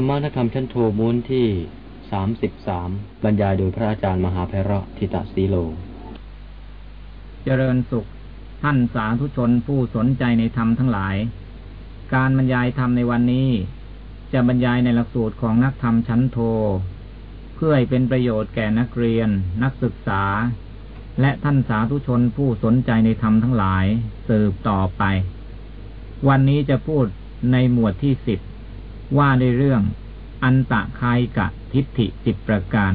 รรมนธรรมชั้นโทมูลที่สามสิบสามบรรยายโดยพระอาจารย์มหาเพระทิตาสีโล เจริญสุข ท่านสาธุชนผู้สนใจในธรรมทั้งหลาย การบรรยายธรรมในวันนี้ จะบรรยายในหลักสูตรของนักธรรมชั้นโท เพื่อให้เป็นประโยชน์แก่นักเรียน นักศึกษา และท่านสาธุชนผู้สนใจในธรรมทั้งหลาย สืบต่อไป วันนี้จะพูดในหมวดที่สิบว่าในเรื่อง อันตะคายกะทิฏฐิสิบประการ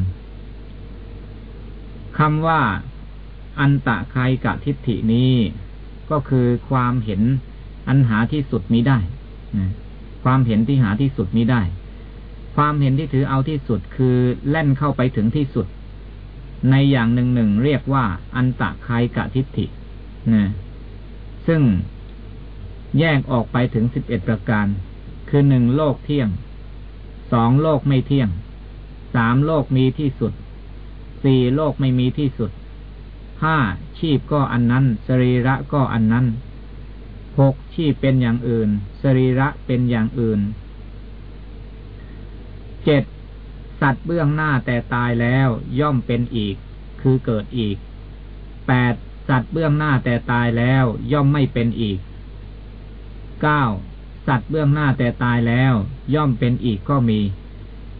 คำว่า อันตะคายกะทิฏฐินี้ ก็คือความเห็นอันหาที่สุดมิได้ความเห็นที่หาที่สุดมิได้ ความเห็นที่ถือเอาที่สุดคือแล่นเข้าไปถึงที่สุด ในอย่างหนึ่งหนึ่งเรียกว่า อันตะคายกะทิฏฐินะซึ่งแยกออกไปถึงสิบเอ็ดประการ คือหนึ่งโลกเที่ยง สองโลกไม่เที่ยง สามโลกมีที่สุด สี่โลกไม่มีที่สุด ห้าชีพก็อันนั้น สรีระก็อันนั้นหกชีพเป็นอย่างอื่น สรีระเป็นอย่างอื่น เจ็ดสัตว์เบื้องหน้าแต่ตายแล้วย่อมเป็นอีก คือเกิดอีก แปดสัตว์เบื้องหน้าแต่ตายแล้วย่อมไม่เป็นอีก เก้า สัตว์เบื้องหน้าแต่ตายแล้ว ย่อมเป็นอีกก็มี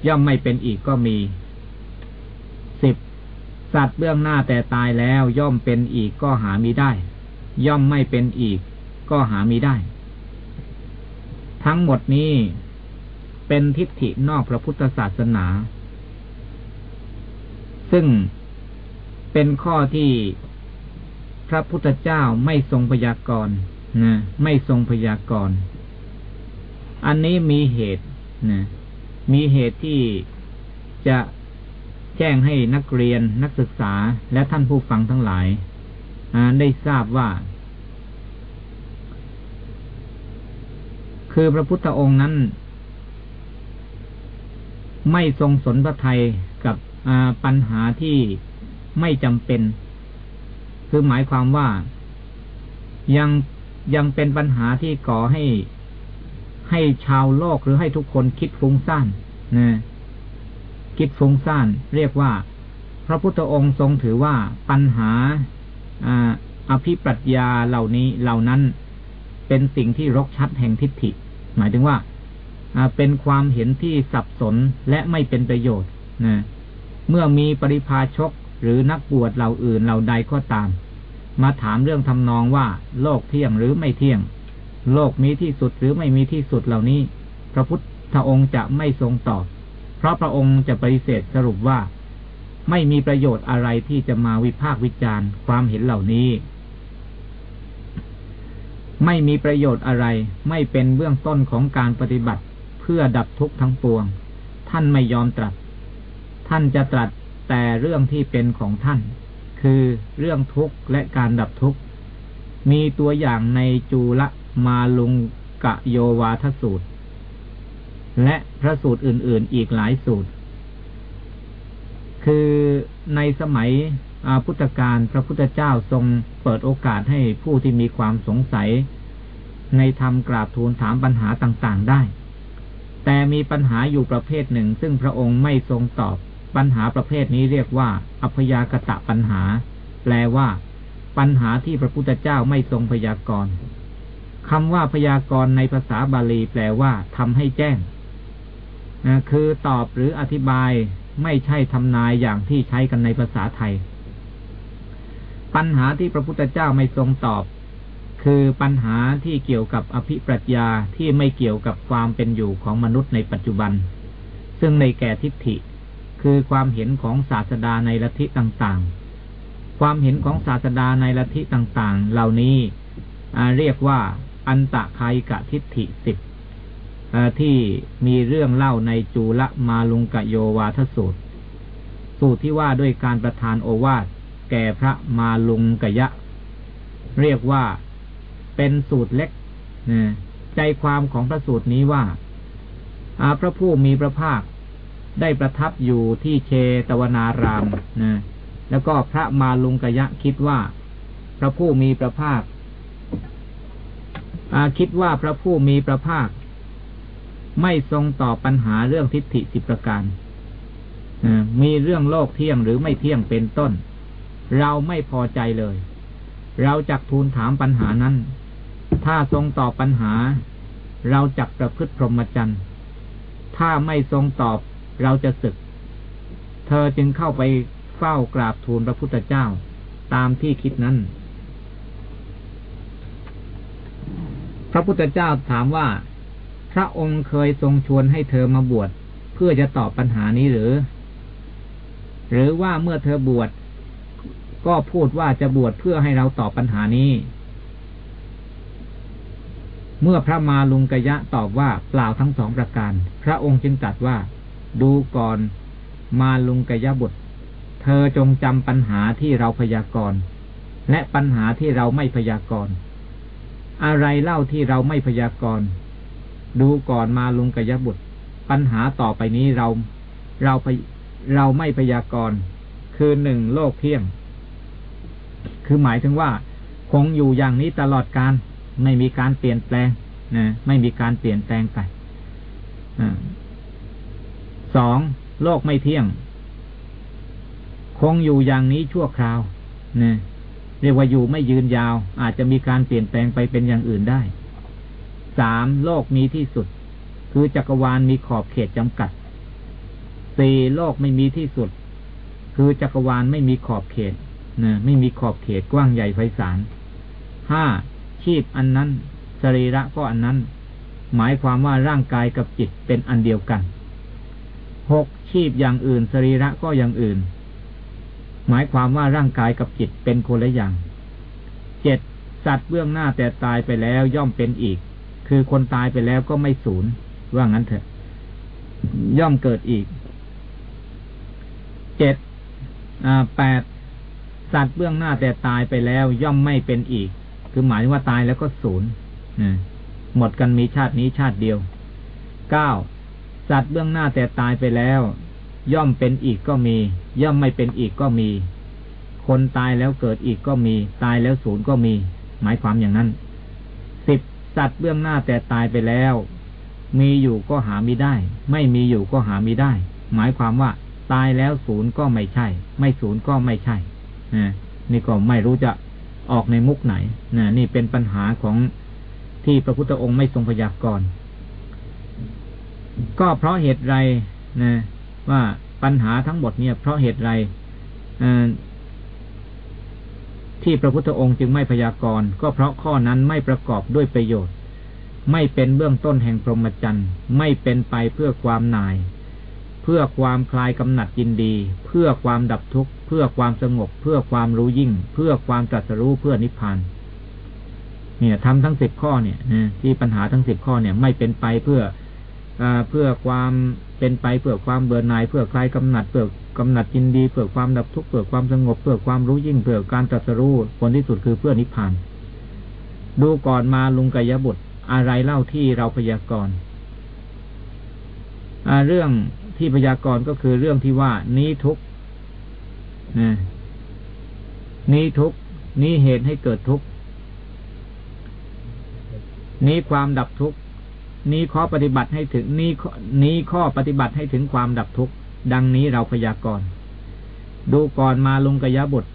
ย่อมไม่เป็นอีกก็มีสิบสัตว์เบื้องหน้าแต่ตายแล้ว ย่อมเป็นอีกก็หามีได้ ย่อมไม่เป็นอีก ก็หามีได้ ทั้งหมดนี้เป็นทิฏฐินอกพระพุทธศาสนา ซึ่งเป็นข้อที่พระพุทธเจ้าไม่ทรงพยากรณ์นะไม่ทรงพยากรณ์ อันนี้มีเหตุนะมีเหตุที่จะแจ้งให้นักเรียนนักศึกษาและท่านผู้ฟังทั้งหลายได้ทราบว่า คือพระพุทธองค์นั้น ไม่ทรงสนพระไทยกับปัญหาที่ไม่จำเป็น คือหมายความว่ายังยังเป็นปัญหาที่ก่อให้ ให้ชาวโลกหรือให้ทุกคนคิดฟุ้งซ่านนะคิดฟุ้งซ่านเรียกว่า พระพุทธองค์ทรงถือว่าปัญหาอภิปรัชญาเหล่านี้เหล่านั้นเป็นสิ่งที่รกชัดแห่งทิฏฐิ หมายถึงว่าเป็นความเห็นที่สับสนและไม่เป็นประโยชน์นะเมื่อมีปริพาชกหรือนักบวชเหล่าอื่นเหล่าใดก็ตาม มาถามเรื่องทำนองว่า โลกเที่ยงหรือไม่เที่ยง โลกมีที่สุดหรือไม่มีที่สุดเหล่านี้ พระพุทธองค์จะไม่ทรงตอบ เพราะพระองค์จะปฏิเสธสรุปว่า ไม่มีประโยชน์อะไรที่จะมาวิพากษ์วิจารณ์ความเห็นเหล่านี้ ไม่มีประโยชน์อะไร ไม่เป็นเบื้องต้นของการปฏิบัติเพื่อดับทุกข์ทั้งปวง ท่านไม่ยอมตรัส ท่านจะตรัสแต่เรื่องที่เป็นของท่าน คือเรื่องทุกข์และการดับทุกข์ มีตัวอย่างในจูละ มาลุงกะโยวาทสูตร และพระสูตรอื่น ๆ อีกหลายสูตร คือในสมัยอาพุทธการพระพุทธเจ้าทรงเปิดโอกาสให้ผู้ที่มีความสงสัย ในธรรมกราบทูลถามปัญหาต่างๆได้ แต่มีปัญหาอยู่ประเภทหนึ่ง ซึ่งพระองค์ไม่ทรงตอบปัญหาประเภทนี้เรียกว่า อัพยากตะปัญหา แปลว่า ปัญหาที่พระพุทธเจ้าไม่ทรงพยากรณ์ คำว่าพยากรณ์ในภาษาบาลีแปลว่าทำให้แจ้งคือตอบหรืออธิบายไม่ใช่ทำนายอย่างที่ใช้กันในภาษาไทย ปัญหาที่พระพุทธเจ้าไม่ทรงตอบ คือปัญหาที่เกี่ยวกับอภิปรัชญาที่ไม่เกี่ยวกับความเป็นอยู่ของมนุษย์ในปัจจุบัน ซึ่งในแก่ทิฏฐิ คือความเห็นของศาสดาในลัทธิต่างๆ ความเห็นของศาสดาในลัทธิต่างๆ เหล่านี้เรียกว่า อันตะคายกะทิฏฐิสิบที่มีเรื่องเล่าในจูละมาลุงกะโยวาทสูตร สูตรที่ว่าด้วยการประทานโอวาทแก่พระมาลุงกะยะ เรียกว่าเป็นสูตรเล็กใจความของพระสูตรนี้ว่าพระผู้มีพระภาคได้ประทับอยู่ที่เชตวนารามนะแล้วก็พระมาลุงกะยะคิดว่า พระผู้มีพระภาค อาคิดว่าพระผู้มีพระภาค ไม่ทรงตอบปัญหาเรื่องทิฏฐิสิบประการมีเรื่องโลกเที่ยงหรือไม่เที่ยงเป็นต้น เราไม่พอใจเลย เราจักทูลถามปัญหานั้น ถ้าทรงตอบปัญหา เราจักประพฤติพรหมจรรย์ถ้าไม่ทรงตอบเราจะศึก เธอจึงเข้าไปเฝ้ากราบทูลพระพุทธเจ้า ตามที่คิดนั้น พ ระพุทธเจ้าถามว่า พระองค์เคยทรงชวนให้เธอมาบวชเพื่อจะตอบปัญหานี้หรือ หรือว่าเมื่อเธอบวชก็พูดว่าจะบวชเพื่อให้เราตอบปัญหานี้ เมื่อพระมาลุงกยะตอบว่าเปล่าทั้งสองประการ พระองค์จึงตรัสว่า ดูก่อนมาลุงกยะบุตร เธอจงจำปัญหาที่เราพยากรณ์และปัญหาที่เราไม่พยากรณ์ อะไรเล่าที่เราไม่พยากรณ์ดูก่อนมาลุงกยบุตร ปัญหาต่อไปนี้เรา เราเราไม่พยากรณ์คือหนึ่งโลกเที่ยง คือหมายถึงว่า คงอยู่อย่างนี้ตลอดการไม่มีการเปลี่ยนแปลงนะไม่มีการเปลี่ยนแปลงไปสองโลกไม่เที่ยง คงอยู่อย่างนี้ชั่วคราวนะ เรียกว่าอยู่ไม่ยืนยาว อาจจะมีการเปลี่ยนแปลงไปเป็นอย่างอื่นได้สามโลกมีที่สุด คือจักรวาลมีขอบเขตจำกัดสี่โลกไม่มีที่สุด คือจักรวาลไม่มีขอบเขตนะไม่มีขอบเขตกว้างใหญ่ไพศาลห้าชีพอันนั้นสรีระก็อันนั้น หมายความว่าร่างกายกับจิตเป็นอันเดียวกันหกชีพอย่างอื่นสรีระก็อย่างอื่น หมายความว่าร่างกายกับจิตเป็นคนละอย่างเจ็ดสัตว์เบื้องหน้าแต่ตายไปแล้วย่อมเป็นอีก คือคนตายไปแล้วก็ไม่สูญว่างั้นเถอะ ย่อมเกิดอีกเจ็ดแปดสัตว์เบื้องหน้าแต่ตายไปแล้วย่อมไม่เป็นอีก คือหมายว่าตายแล้วก็ศูนย์หมดกันมีชาตินี้ชาติเดียวเก้าสัตว์เบื้องหน้าแต่ตายไปแล้ว ย่อมเป็นอีกก็มี ย่อมไม่เป็นอีกก็มี คนตายแล้วเกิดอีกก็มี ตายแล้วศูนย์ก็มี หมายความอย่างนั้นสิบสัตว์เบื้องหน้าแต่ตายไปแล้ว มีอยู่ก็หาไม่ได้ ไม่มีอยู่ก็หาไม่ได้ หมายความว่า ตายแล้วศูนย์ก็ไม่ใช่ ไม่ศูนย์ก็ไม่ใช่นี่ก็ไม่รู้จะออกในมุกไหนนี่เป็นปัญหาของที่พระพุทธองค์ไม่ทรงพยากรณ์ก็เพราะเหตุไรนะ ว่าปัญหาทั้งหมดเนี่ย เพราะเหตุไรที่พระพุทธองค์จึงไม่พยากรณ์ก็เพราะข้อนั้นไม่ประกอบด้วยประโยชน์ ไม่เป็นเบื้องต้นแห่งพรหมจรรย์ไม่เป็นไปเพื่อความน่าย เพื่อความคลายกำหนัดยินดี เพื่อความดับทุกข์ เพื่อความสงบ เพื่อความรู้ยิ่ง เพื่อความตรัสรู้เพื่อนิพพานเนี่ยทำทั้งสิบข้อเนี่ยที่ปัญหาทั้งสิบข้อเนี่ย ไม่เป็นไปเพื่อเพื่อความ เป็นไปเพื่อความเบื่อหน่ายเพื่อคลายกำหนัดเพื่อกำหนัดยินดีเพื่อความดับทุกข์เพื่อความสงบเพื่อความรู้ยิ่งเพื่อการตรัสรู้ผลที่สุดคือเพื่อนิพพาน ดูก่อนมาลุงกยบุตรอะไรเล่าที่เราพยากรณ์เรื่องที่พยากรณ์ก็คือเรื่องที่ว่า นี้ทุกนี้ทุกนี้เหตุให้เกิดทุกนี้ความดับทุกข์ นี้ข้อปฏิบัติให้ถึงนี้นี้ข้อปฏิบัติให้ถึงความดับทุกข์ดังนี้เราพยากรณ์ดูก่อนมาลุงกยบุตร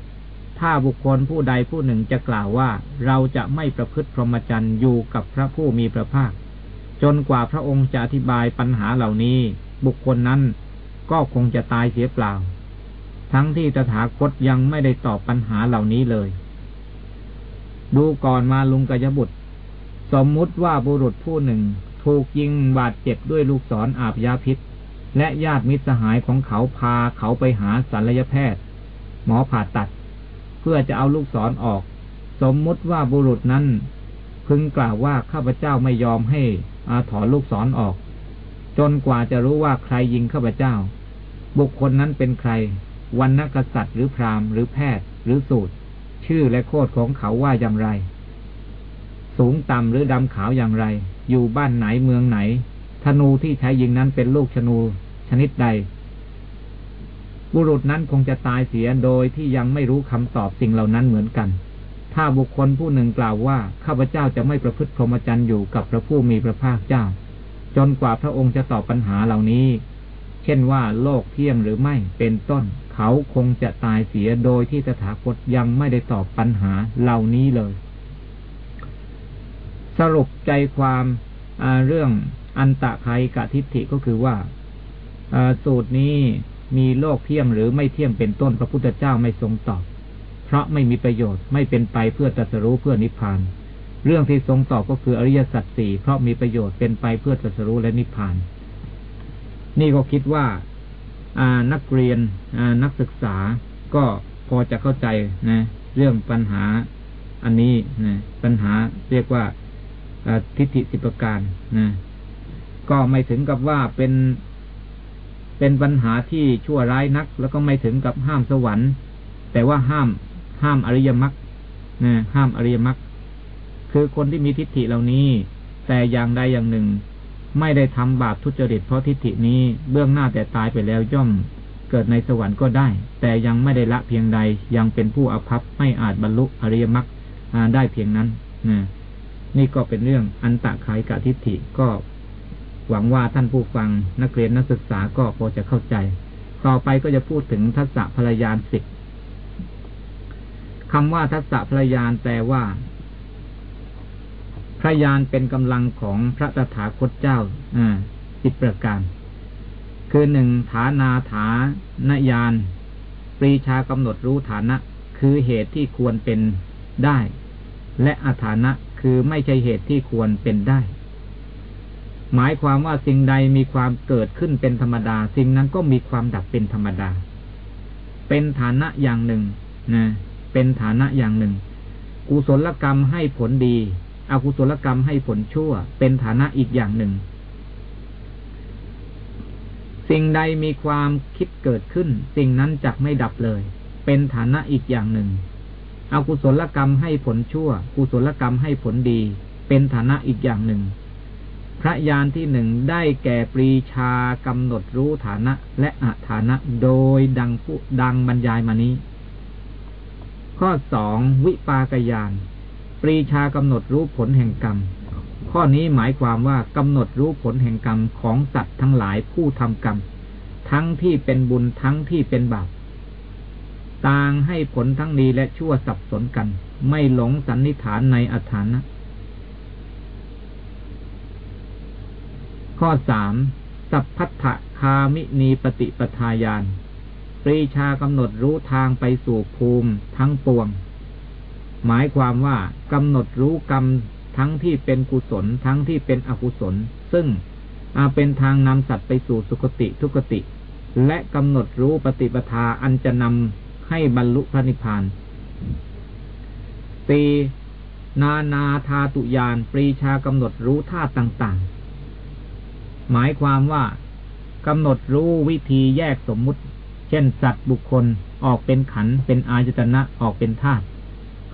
ถ้าบุคคลผู้ใดผู้หนึ่งจะกล่าวว่า เราจะไม่ประพฤติพรหมจรรย์อยู่กับพระผู้มีพระภาค จนกว่าพระองค์จะอธิบายปัญหาเหล่านี้ บุคคลนั้นก็คงจะตายเสียเปล่า ทั้งที่ตถาคตยังไม่ได้ตอบปัญหาเหล่านี้เลย ดูก่อนมาลุงกยบุตร สมมุติว่าบุรุษผู้หนึ่ง ถูกยิงบาดเจ็บด้วยลูกศรออาบยาพิษ และญาติมิตรสหายของเขาพาเขาไปหาศัลยแพทย์ หมอผ่าตัด เพื่อจะเอาลูกศรอออก สมมุติว่าบุรุษนั้น พึงกล่าวว่าข้าพเจ้าไม่ยอมให้อาถอนลูกศรอออก จนกว่าจะรู้ว่าใครยิงข้าพเจ้า บุคคลนั้นเป็นใครวันนักษัตริย์หรือพราหมณ์หรือแพทย์หรือสูตร ชื่อและโคดของเขาว่าอย่างไร สูงต่ำหรือดำขาวอย่างไร อยู่บ้านไหนเมืองไหน ธนูที่ใช้ยิงนั้นเป็นลูกธนูชนิดใด บุรุษนั้นคงจะตายเสียโดยที่ยังไม่รู้คำตอบสิ่งเหล่านั้นเหมือนกัน ถ้าบุคคลผู้หนึ่งกล่าวว่าข้าพเจ้าจะไม่ประพฤติพรหมจรรย์อยู่กับพระผู้มีพระภาคเจ้า จนกว่าพระองค์จะตอบปัญหาเหล่านี้ เช่นว่าโลกเที่ยงหรือไม่เป็นต้น เขาคงจะตายเสียโดยที่ตถาคตยังไม่ได้ตอบปัญหาเหล่านี้เลย สรุปใจความเรื่องอันตะไคกะทิฏฐิก็คือว่าสูตรนี้มีโลกเที่ยงหรือไม่เที่ยงเป็นต้นพระพุทธเจ้าไม่ทรงตอบ เพราะไม่มีประโยชน์ไม่เป็นไปเพื่อตรัสรู้เพื่อนิพพาน เรื่องที่ทรงตอบก็คืออริยสัจสี่เพราะมีประโยชน์เป็นไปเพื่อตรัสรู้และนิพพาน นี่ก็คิดว่านักเรียนนักศึกษาก็พอจะเข้าใจนะ เรื่องปัญหาอันนี้นะปัญหาเรียกว่า ทิฏฐิสิบประการนะก็ไม่ถึงกับว่าเป็นเป็นปัญหาที่ชั่วร้ายนัก แล้วก็ไม่ถึงกับห้ามสวรรค์ แต่ว่าห้ามห้ามอริยมรรคนะห้ามอริยมรรคคือคนที่มีทิฏฐิเหล่านี้ แต่อย่างใดอย่างหนึ่ง ไม่ได้ทำบาปทุจริตเพราะทิฏฐินี้เบื้องหน้าแต่ตายไปแล้วย่อมเกิดในสวรรค์ก็ได้ แต่ยังไม่ได้ละเพียงใดยังเป็นผู้อภัพไม่อาจบรรลุอริยมรรคได้เพียงนั้นนะ นี่ก็เป็นเรื่องอันตะขายกะทิฏฐิก็หวังว่าท่านผู้ฟังนักเรียนนักศึกษาก็พอจะเข้าใจ ต่อไปก็จะพูดถึงทัศพลยานสิบคำว่าทัศพลยานแปลว่าพระยานเป็นกำลังของพระตถาคตเจ้าสิบประการ คือหนึ่งฐานาฐานยาน ปรีชากำหนดรู้ฐานะ คือเหตุที่ควรเป็นได้ และอาฐานะ คือไม่ใช่เหตุที่ควรเป็นได้ หมายความว่าสิ่งใดมีความเกิดขึ้นเป็นธรรมดา สิ่งนั้นก็มีความดับเป็นธรรมดา เป็นฐานะอย่างหนึ่งนะเป็นฐานะอย่างหนึ่ง กุศลกรรมให้ผลดีอกุศลกรรมให้ผลชั่ว เป็นฐานะอีกอย่างหนึ่ง สิ่งใดมีความคิดเกิดขึ้น สิ่งนั้นจักไม่ดับเลย เป็นฐานะอีกอย่างหนึ่ง อากุศลกรรมให้ผลชั่ว กุศลกรรมให้ผลดี เป็นฐานะอีกอย่างหนึ่ง พระยานที่หนึ่งได้แก่ปรีชากำหนดรู้ฐานะและอัฐานะโดยดังผู้ดังบรรยายมานี้ ข้อสองวิปากยาน ปรีชากำหนดรู้ผลแห่งกรรม ข้อนี้หมายความว่ากำหนดรู้ผลแห่งกรรมของสัตว์ทั้งหลายผู้ทำกรรม ทั้งที่เป็นบุญทั้งที่เป็นบาป ต่างให้ผลทั้งดีและชั่วสับสนกัน ไม่หลงสันนิฐานในอัฐานะ ข้อสามสัพพัทธคามินีปฏิปทายาน ปรีชากำหนดรู้ทางไปสู่ภูมิทั้งปวง หมายความว่ากำหนดรู้กรรมทั้งที่เป็นกุศลทั้งที่เป็นอกุศล ซึ่งเป็นทางนำสัตว์ไปสู่สุคติทุกติ และกำหนดรู้ปฏิปทาอันจะนำ ให้บรรลุพระนิพพานตีนานาธาตุยานปรีชากำหนดรู้ธาตุต่าง ๆ หมายความว่ากำหนดรู้วิธีแยกสมมุติ เช่นสัตว์บุคคลออกเป็นขันเป็นอายตนะออกเป็นธาตุ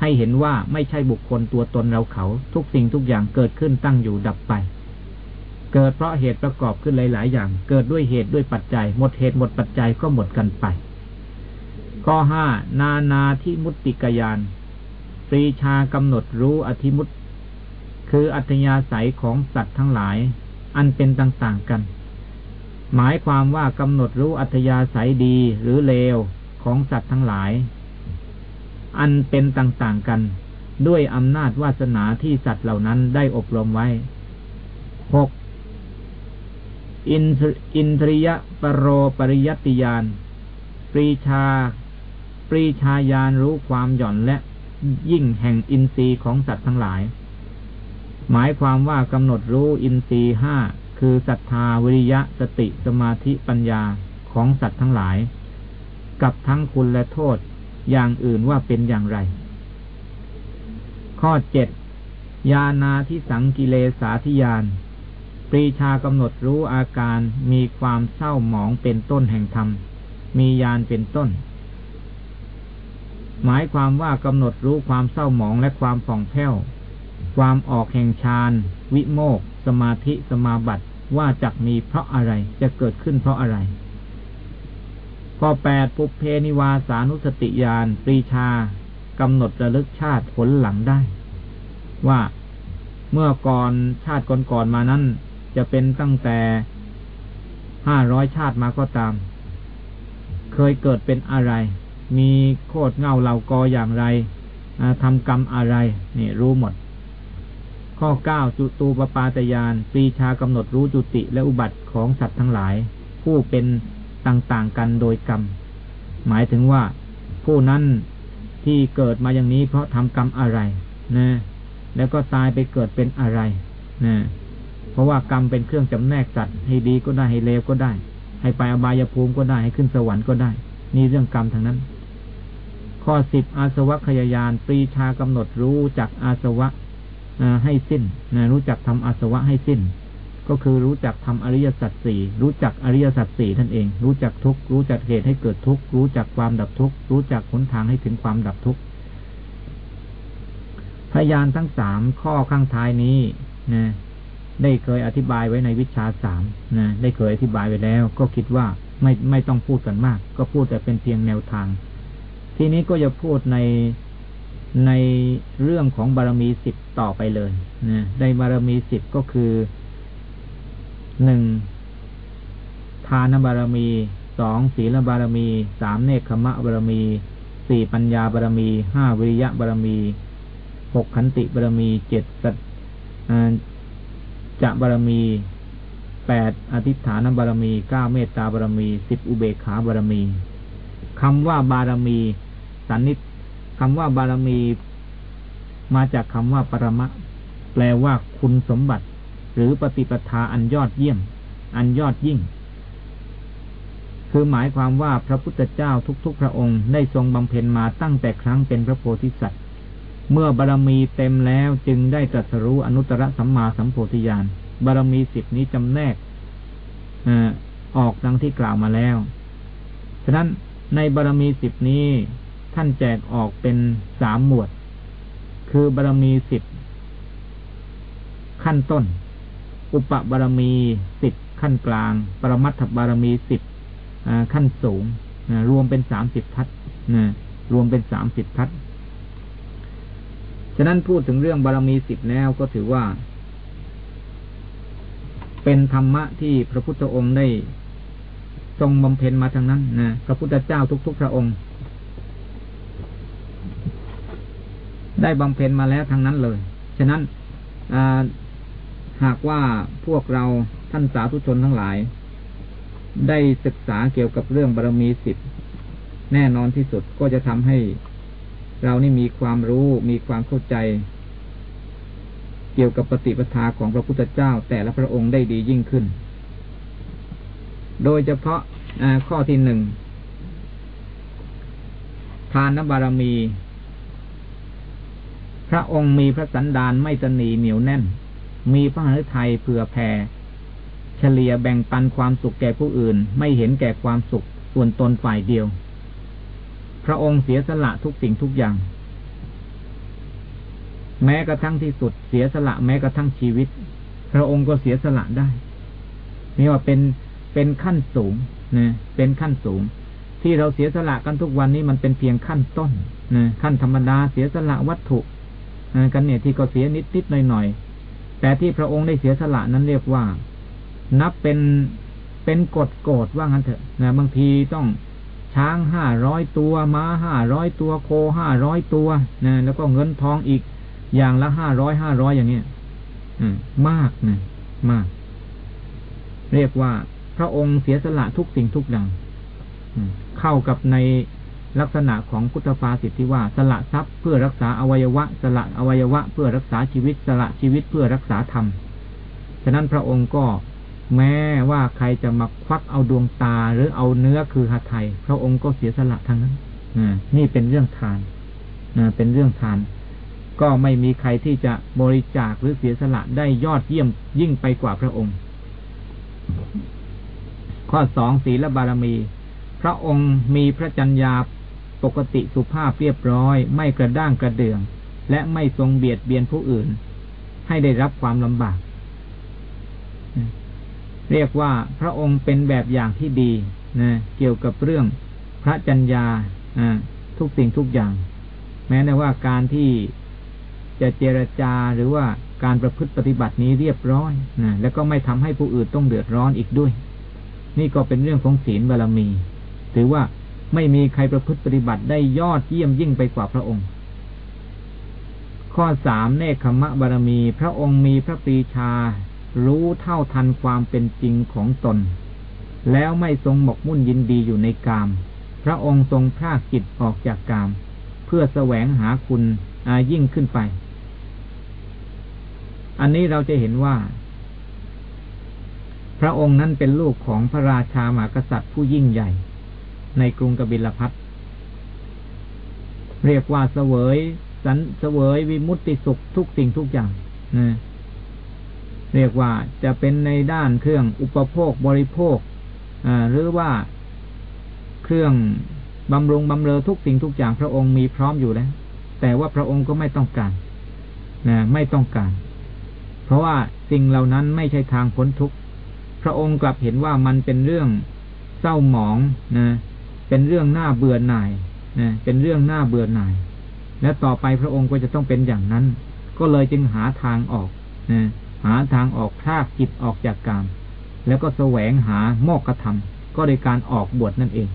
ให้เห็นว่าไม่ใช่บุคคลตัวตนเราเขา ทุกสิ่งทุกอย่างเกิดขึ้นตั้งอยู่ดับไป เกิดเพราะเหตุประกอบขึ้นหลาย ๆ อย่าง เกิดด้วยเหตุด้วยปัจจัย หมดเหตุหมดปัจจัยก็หมดกันไป ข้อห้านานาทิมุตติกยานปรีชากำหนดรู้อธิมุตคืออัธยาศัยของสัตว์ทั้งหลาย อันเป็นต่างๆกัน หมายความว่ากำหนดรู้อัธยาศัยดีหรือเลวของสัตว์ทั้งหลาย อันเป็นต่างๆกัน ด้วยอำนาจวาสนาที่สัตว์เหล่านั้นได้อบรมไว้หกอินอินทริยปรโรปริยติยาน ปรีชา ปรีชาญาณรู้ความหย่อนและยิ่งแห่งอินทรีย์ของสัตว์ทั้งหลาย หมายความว่ากำหนดรู้อินทรีย์ห้าคือศรัทธาวิริยะสติสมาธิปัญญาของสัตว์ทั้งหลาย กับทั้งคุณและโทษอย่างอื่นว่าเป็นอย่างไร ข้อเจ็ดยานาที่สังกิเลสาธิยาน ปรีชากำหนดรู้อาการมีความเศร้าหมองเป็นต้นแห่งธรรม มียานเป็นต้น หมายความว่ากำหนดรู้ความเศร้าหมองและความผ่องแผ้ว ความออกแห่งฌานวิโมกสมาธิสมาบัติว่าจะมีเพราะอะไรจะเกิดขึ้นเพราะอะไรข้อแปดปุเพนิวาสานุสติญาณปรีชากำหนดระลึกชาติผลหลังได้ ว่าเมื่อก่อนชาติก่อนๆมานั้น จะเป็นตั้งแต่ห้าร้อยชาติมาก็ตาม เคยเกิดเป็นอะไร มีโคตรเงาเหล่ากออย่างไรทำกรรมอะไรนี่รู้หมด ข้อเก้าจุตูปปาตยานปีชากำหนดรู้จุติและอุบัติของสัตว์ทั้งหลาย ผู้เป็นต่างๆกันโดยกรรม หมายถึงว่าผู้นั้นที่เกิดมาอย่างนี้เพราะทำกรรมอะไรนะแล้วก็ตายไปเกิดเป็นอะไรนะเพราะว่ากรรมเป็นเครื่องจำแนกสัตว์ให้ดีก็ได้ให้เลวก็ได้ ให้ไปอบายภูมิก็ได้ให้ขึ้นสวรรค์ก็ได้ นี่เรื่องกรรมทางนั้น ข้อสิบอาสวะขยายานปรีชากำหนดรู้จักอาสวะให้สิ้นนะรู้จักทำอาสวะให้สิ้น ก็คือรู้จักทำอริยสัจสี่รู้จักอริยสัจสี่ท่านเอง รู้จักทุกรู้จักเหตุให้เกิดทุกรู้จักความดับทุกรู้จักหนทางให้ถึงความดับทุกพยานทั้งสามข้อข้างท้ายนี้นะได้เคยอธิบายไว้ในวิชาสามนะได้เคยอธิบายไว้แล้ว ก็คิดว่าไม่ไม่ต้องพูดกันมาก ก็พูดแต่เป็นเพียงแนวทาง ทีนี้ก็จะพูดในในเรื่องของบารมีสิบต่อไปเลยนะในบารมีสิบก็คือหนึ่งทานบารมีสองศีลบารมีสามเนคขมะบารมีสี่ปัญญาบารมีห้าวิริยะบารมีหกขันติบารมีเจ็ดสัจจะบารมีแปดอธิษฐานบารมีเก้าเมตตาบารมีสิบอุเบกขาบารมีคำว่าบารมี สันนิษคำว่าบารมี มาจากคำว่าปรมะ แปลว่าคุณสมบัติ หรือปฏิปทาอันยอดเยี่ยม อันยอดยิ่ง คือหมายความว่าพระพุทธเจ้าทุกๆ พระองค์ได้ทรงบำเพ็ญมาตั้งแต่ครั้งเป็นพระโพธิสัตว์ เมื่อบารมีเต็มแล้วจึงได้ตรัสรู้อนุตตรสัมมาสัมโพธิญาณบารมีสิบนี้จำแนกออกดังที่กล่าวมาแล้ว ฉะนั้นในบารมีสิบนี้ ท่านแจกออกเป็นสามหมวด คือบารมีสิบขั้นต้น อุปบารมีสิบขั้นกลาง ปรมัตถบารมีสิบขั้นสูงรวมเป็นสามสิบทัศรวมเป็นสามสิบทัศฉะนั้นพูดถึงเรื่องบารมีสิบแล้วก็ถือว่า เป็นธรรมะที่พระพุทธองค์ได้ทรงบำเพ็ญมาทางนั้นนะพระพุทธเจ้าทุกๆพระองค์ ได้บำเพ็ญมาแล้วทั้งนั้นเลย ฉะนั้นหากว่าพวกเราท่านสาธุชนทั้งหลาย ได้ศึกษาเกี่ยวกับเรื่องบารมีสิบแน่นอนที่สุดก็จะทำให้เรานี่มีความรู้มีความเข้าใจ เกี่ยวกับปฏิปทาของพระพุทธเจ้า แต่ละพระองค์ได้ดียิ่งขึ้น โดยเฉพาะข้อที่หนึ่งทานบารมี พระองค์มีพระสันดานไม่ตนีเหนียวแน่น มีพระหฤทัยเผื่อแผ่ เฉลี่ยแบ่งปันความสุขแก่ผู้อื่น ไม่เห็นแก่ความสุขส่วนตนฝ่ายเดียว พระองค์เสียสละทุกสิ่งทุกอย่าง แม้กระทั่งที่สุดเสียสละแม้กระทั่งชีวิต พระองค์ก็เสียสละได้นี่ว่าเป็นเป็นขั้นสูงนะเป็นขั้นสูง ที่เราเสียสละกันทุกวันนี้มันเป็นเพียงขั้นต้นนะขั้นธรรมดาเสียสละวัตถุ กันเนี่ยที่ก็เสียนิดนิดหน่อยหน่อยแต่ที่พระองค์ได้เสียสละนั้นเรียกว่า นับเป็นเป็นกฎโกดว่างั้นเถอะนะบางทีต้องช้างห้าร้อยตัวม้าห้าร้อยตัวโคห้าร้อยตัวนะแล้วก็เงินทองอีกอย่างละห้าร้อยห้าร้อยอย่างเงี้ยมากนะมาก เรียกว่าพระองค์เสียสละทุกสิ่งทุกอย่างเข้ากับใน ลักษณะของพุทธภาสิทธิว่า สละทรัพย์เพื่อรักษาอวัยวะ สละอวัยวะ เพื่อรักษาชีวิต สละชีวิตเพื่อรักษาธรรม ฉะนั้นพระองค์ก็แม้ว่าใครจะมาควักเอาดวงตาหรือเอาเนื้อคือหาไทยพระองค์ก็เสียสละทั้งนั้นนี่เป็นเรื่องทานเป็นเรื่องทาน ก็ไม่มีใครที่จะบริจาคหรือเสียสละได้ยอดเยี่ยมยิ่งไปกว่าพระองค์ ข้อสองศีลบารมี พระองค์มีพระจัญญา ปกติสุภาพเรียบร้อย ไม่กระด้างกระเดือง และไม่ทรงเบียดเบียนผู้อื่น ให้ได้รับความลำบาก เรียกว่าพระองค์เป็นแบบอย่างที่ดีนะเกี่ยวกับเรื่องพระจัญญาทุกสิ่งทุกอย่าง แม้แต่ว่าการที่จะเจรจาหรือว่าการประพฤติปฏิบัตินี้เรียบร้อยนะแล้วก็ไม่ทำให้ผู้อื่นต้องเดือดร้อนอีกด้วย นี่ก็เป็นเรื่องของศีลบารมี ถือว่า ไม่มีใครประพฤติปฏิบัติได้ยอดเยี่ยมยิ่งไปกว่าพระองค์ ข้อสามเนคขมะบารมี พระองค์มีพระปรีชา รู้เท่าทันความเป็นจริงของตน แล้วไม่ทรงหมกมุ่นยินดีอยู่ในกาม พระองค์ทรงพรากจิตออกจากกาม เพื่อแสวงหาคุณอายิ่งขึ้นไป อันนี้เราจะเห็นว่า พระองค์นั้นเป็นลูกของพระราชามหากษัตริย์ผู้ยิ่งใหญ่ ในกรุงกบิลพัทเรียกว่าเสวยสันเสวยวิมุตติสุขทุกสิ่งทุกอย่างนะเรียกว่าจะเป็นในด้านเครื่องอุปโภคบริโภคหรือว่าเครื่องบำรุงบำเรอทุกสิ่งทุกอย่างพระองค์มีพร้อมอยู่แล้ว แต่ว่าพระองค์ก็ไม่ต้องการนะไม่ต้องการ เพราะว่าสิ่งเหล่านั้นไม่ใช่ทางพ้นทุกข์พระองค์กลับเห็นว่ามันเป็นเรื่องเศร้าหมองนะ เป็นเรื่องหน้าเบื่อหน่ายนะเป็นเรื่องหน้าเบื่อหน่าย และต่อไปพระองค์ก็จะต้องเป็นอย่างนั้น ก็เลยจึงหาทางออกนะหาทางออกพรากจิตออกจากกามแล้วก็แสวงหาโมกขธรรม ก็โดยการออกบวชนั่นเอง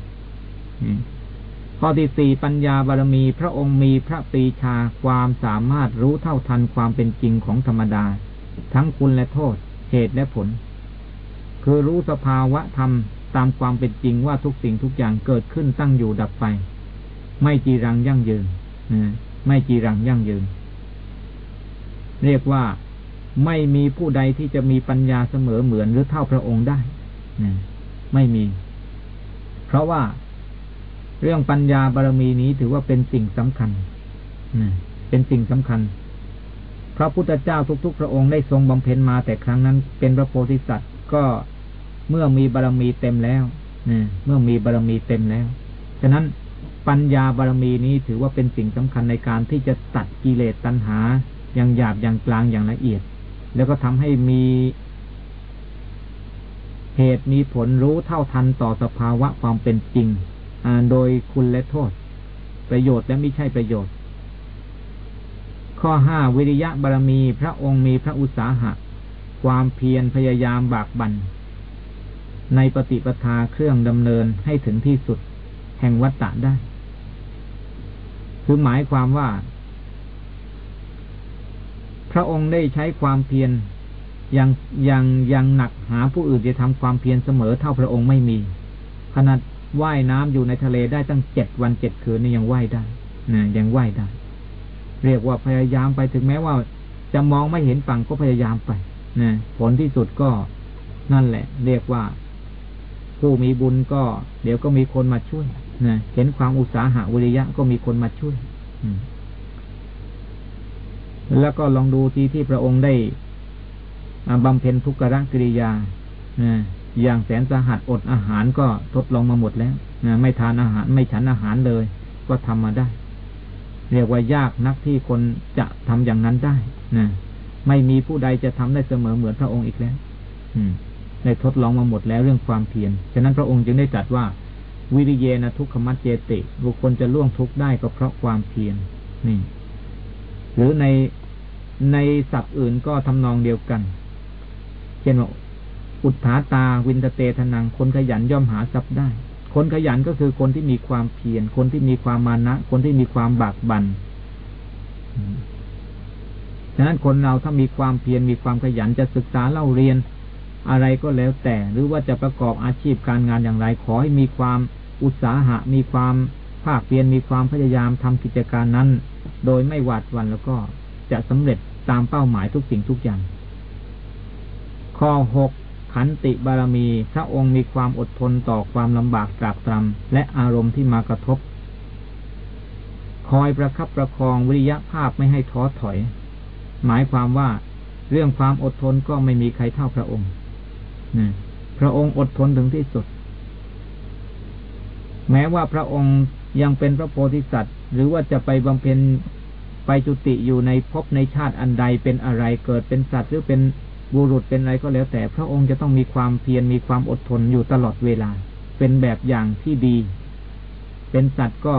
ข้อที่สี่ปัญญาบารมี พระองค์มีพระปีชาความสามารถรู้เท่าทันความเป็นจริงของธรรมดา ทั้งคุณและโทษ เหตุและผล คือรู้สภาวะธรรม ตามความเป็นจริงว่าทุกสิ่งทุกอย่างเกิดขึ้นตั้งอยู่ดับไป ไม่จีรังยั่งยืนนะไม่จีรังยั่งยืน เรียกว่าไม่มีผู้ใดที่จะมีปัญญาเสมอเหมือนหรือเท่าพระองค์ได้นไม่มี เพราะว่าเรื่องปัญญาบารมีนี้ถือว่าเป็นสิ่งสำคัญเป็นสิ่งสำคัญ พระพุทธเจ้าทุก ๆ พระองค์ได้ทรงบำเพ็ญมาแต่ครั้งนั้นเป็นพระโพธิสัตว์ก็ เมื่อมีบารมีเต็มแล้วเมื่อมีบารมีเต็มแล้ว ฉะนั้นปัญญาบารมีนี้ถือว่าเป็นสิ่งสำคัญในการที่จะตัดกิเลสตัณหา อย่างหยาบอย่างกลางอย่างละเอียด แล้วก็ทำให้มีเหตุมีผลรู้เท่าทันต่อสภาวะความเป็นจริงโดยคุณและโทษ ประโยชน์และไม่ใช่ประโยชน์ ข้อห้าวิริยะบารมี พระองค์มีพระอุตสาหะ ความเพียรพยายามบากบัน่น ในปฏิปทาเครื่องดำเนินให้ถึงที่สุด แห่งวัฏฏะได้ คือหมายความว่า พระองค์ได้ใช้ความเพียรยังยังยังหนักหาผู้อื่นจะทำความเพียรเสมอเท่าพระองค์ไม่มี ขนาดว่ายน้ำอยู่ในทะเลได้ตั้งเจ็ดวันเจ็ดคืนนี่ยังว่ายได้นะยังว่ายได้ เรียกว่าพยายามไปถึงแม้ว่า จะมองไม่เห็นฝั่งก็พยายามไปนะผลที่สุดก็นั่นแหละ เรียกว่า ผู้มีบุญก็ เดี๋ยวก็มีคนมาช่วยนะเห็นความอุตสาหะวิริยะก็มีคนมาช่วยแล้วก็ลองดูที่ที่พระองค์ได้บำเพ็ญทุกขกิริยาอย่างแสนสาหัสอดอาหารก็ทดลองมาหมดแล้วไม่ทานอาหารไม่ฉันอาหารเลย ก็ทำมาได้ เรียกว่ายากนักที่คนจะทำอย่างนั้นได้นะไม่มีผู้ใดจะทำได้เสมอเหมือนพระองค์อีกแล้ว อืม ได้ทดลองมาหมดแล้วเรื่องความเพียร ฉะนั้นพระองค์จึงได้ตรัสว่า วิริเยนะทุกขมัจเจติ บุคคลจะล่วงทุกข์ได้ก็เพราะความเพียร นี่ หรือในในศัพท์อื่นก็ทำนองเดียวกัน เช่นว่าอุทธาตาวินเตทนัง คนขยันย่อมหาทรัพย์ได้ คนขยันก็คือคนที่มีความเพียร คนที่มีความมานะ คนที่มีความบากบัน่นฉะนั้นคนเราถ้ามีความเพียรมีความขยันจะศึกษาเล่าเรียน อะไรก็แล้วแต่ หรือว่าจะประกอบอาชีพการงานอย่างไร ขอให้มีความอุตสาหะ มีความภาคเพียรมีความพยายามทำกิจการนั้น โดยไม่หวาดวันแล้วก็จะสำเร็จตามเป้าหมายทุกสิ่งทุกอย่าง ข้อหกขันติบารมี พระองค์มีความอดทนต่อความลำบากตรากตรำและอารมณ์ที่มากระทบ คอยประคับประคองวิริยะภาพไม่ให้ท้อถอย หมายความว่าเรื่องความอดทนก็ไม่มีใครเท่าพระองค์ พระองค์อดทนถึงที่สุด แม้ว่าพระองค์ยังเป็นพระโพธิสัตว์ หรือว่าจะไปบำเพ็ญไปจุติอยู่ในภพในชาติอันใดเป็นอะไรเกิดเป็นสัตว์หรือเป็นบุรุษเป็นอะไรก็แล้ว แต่พระองค์จะต้องมีความเพียรมีความอดทนอยู่ตลอดเวลา เป็นแบบอย่างที่ดี เป็นสัตว์ก็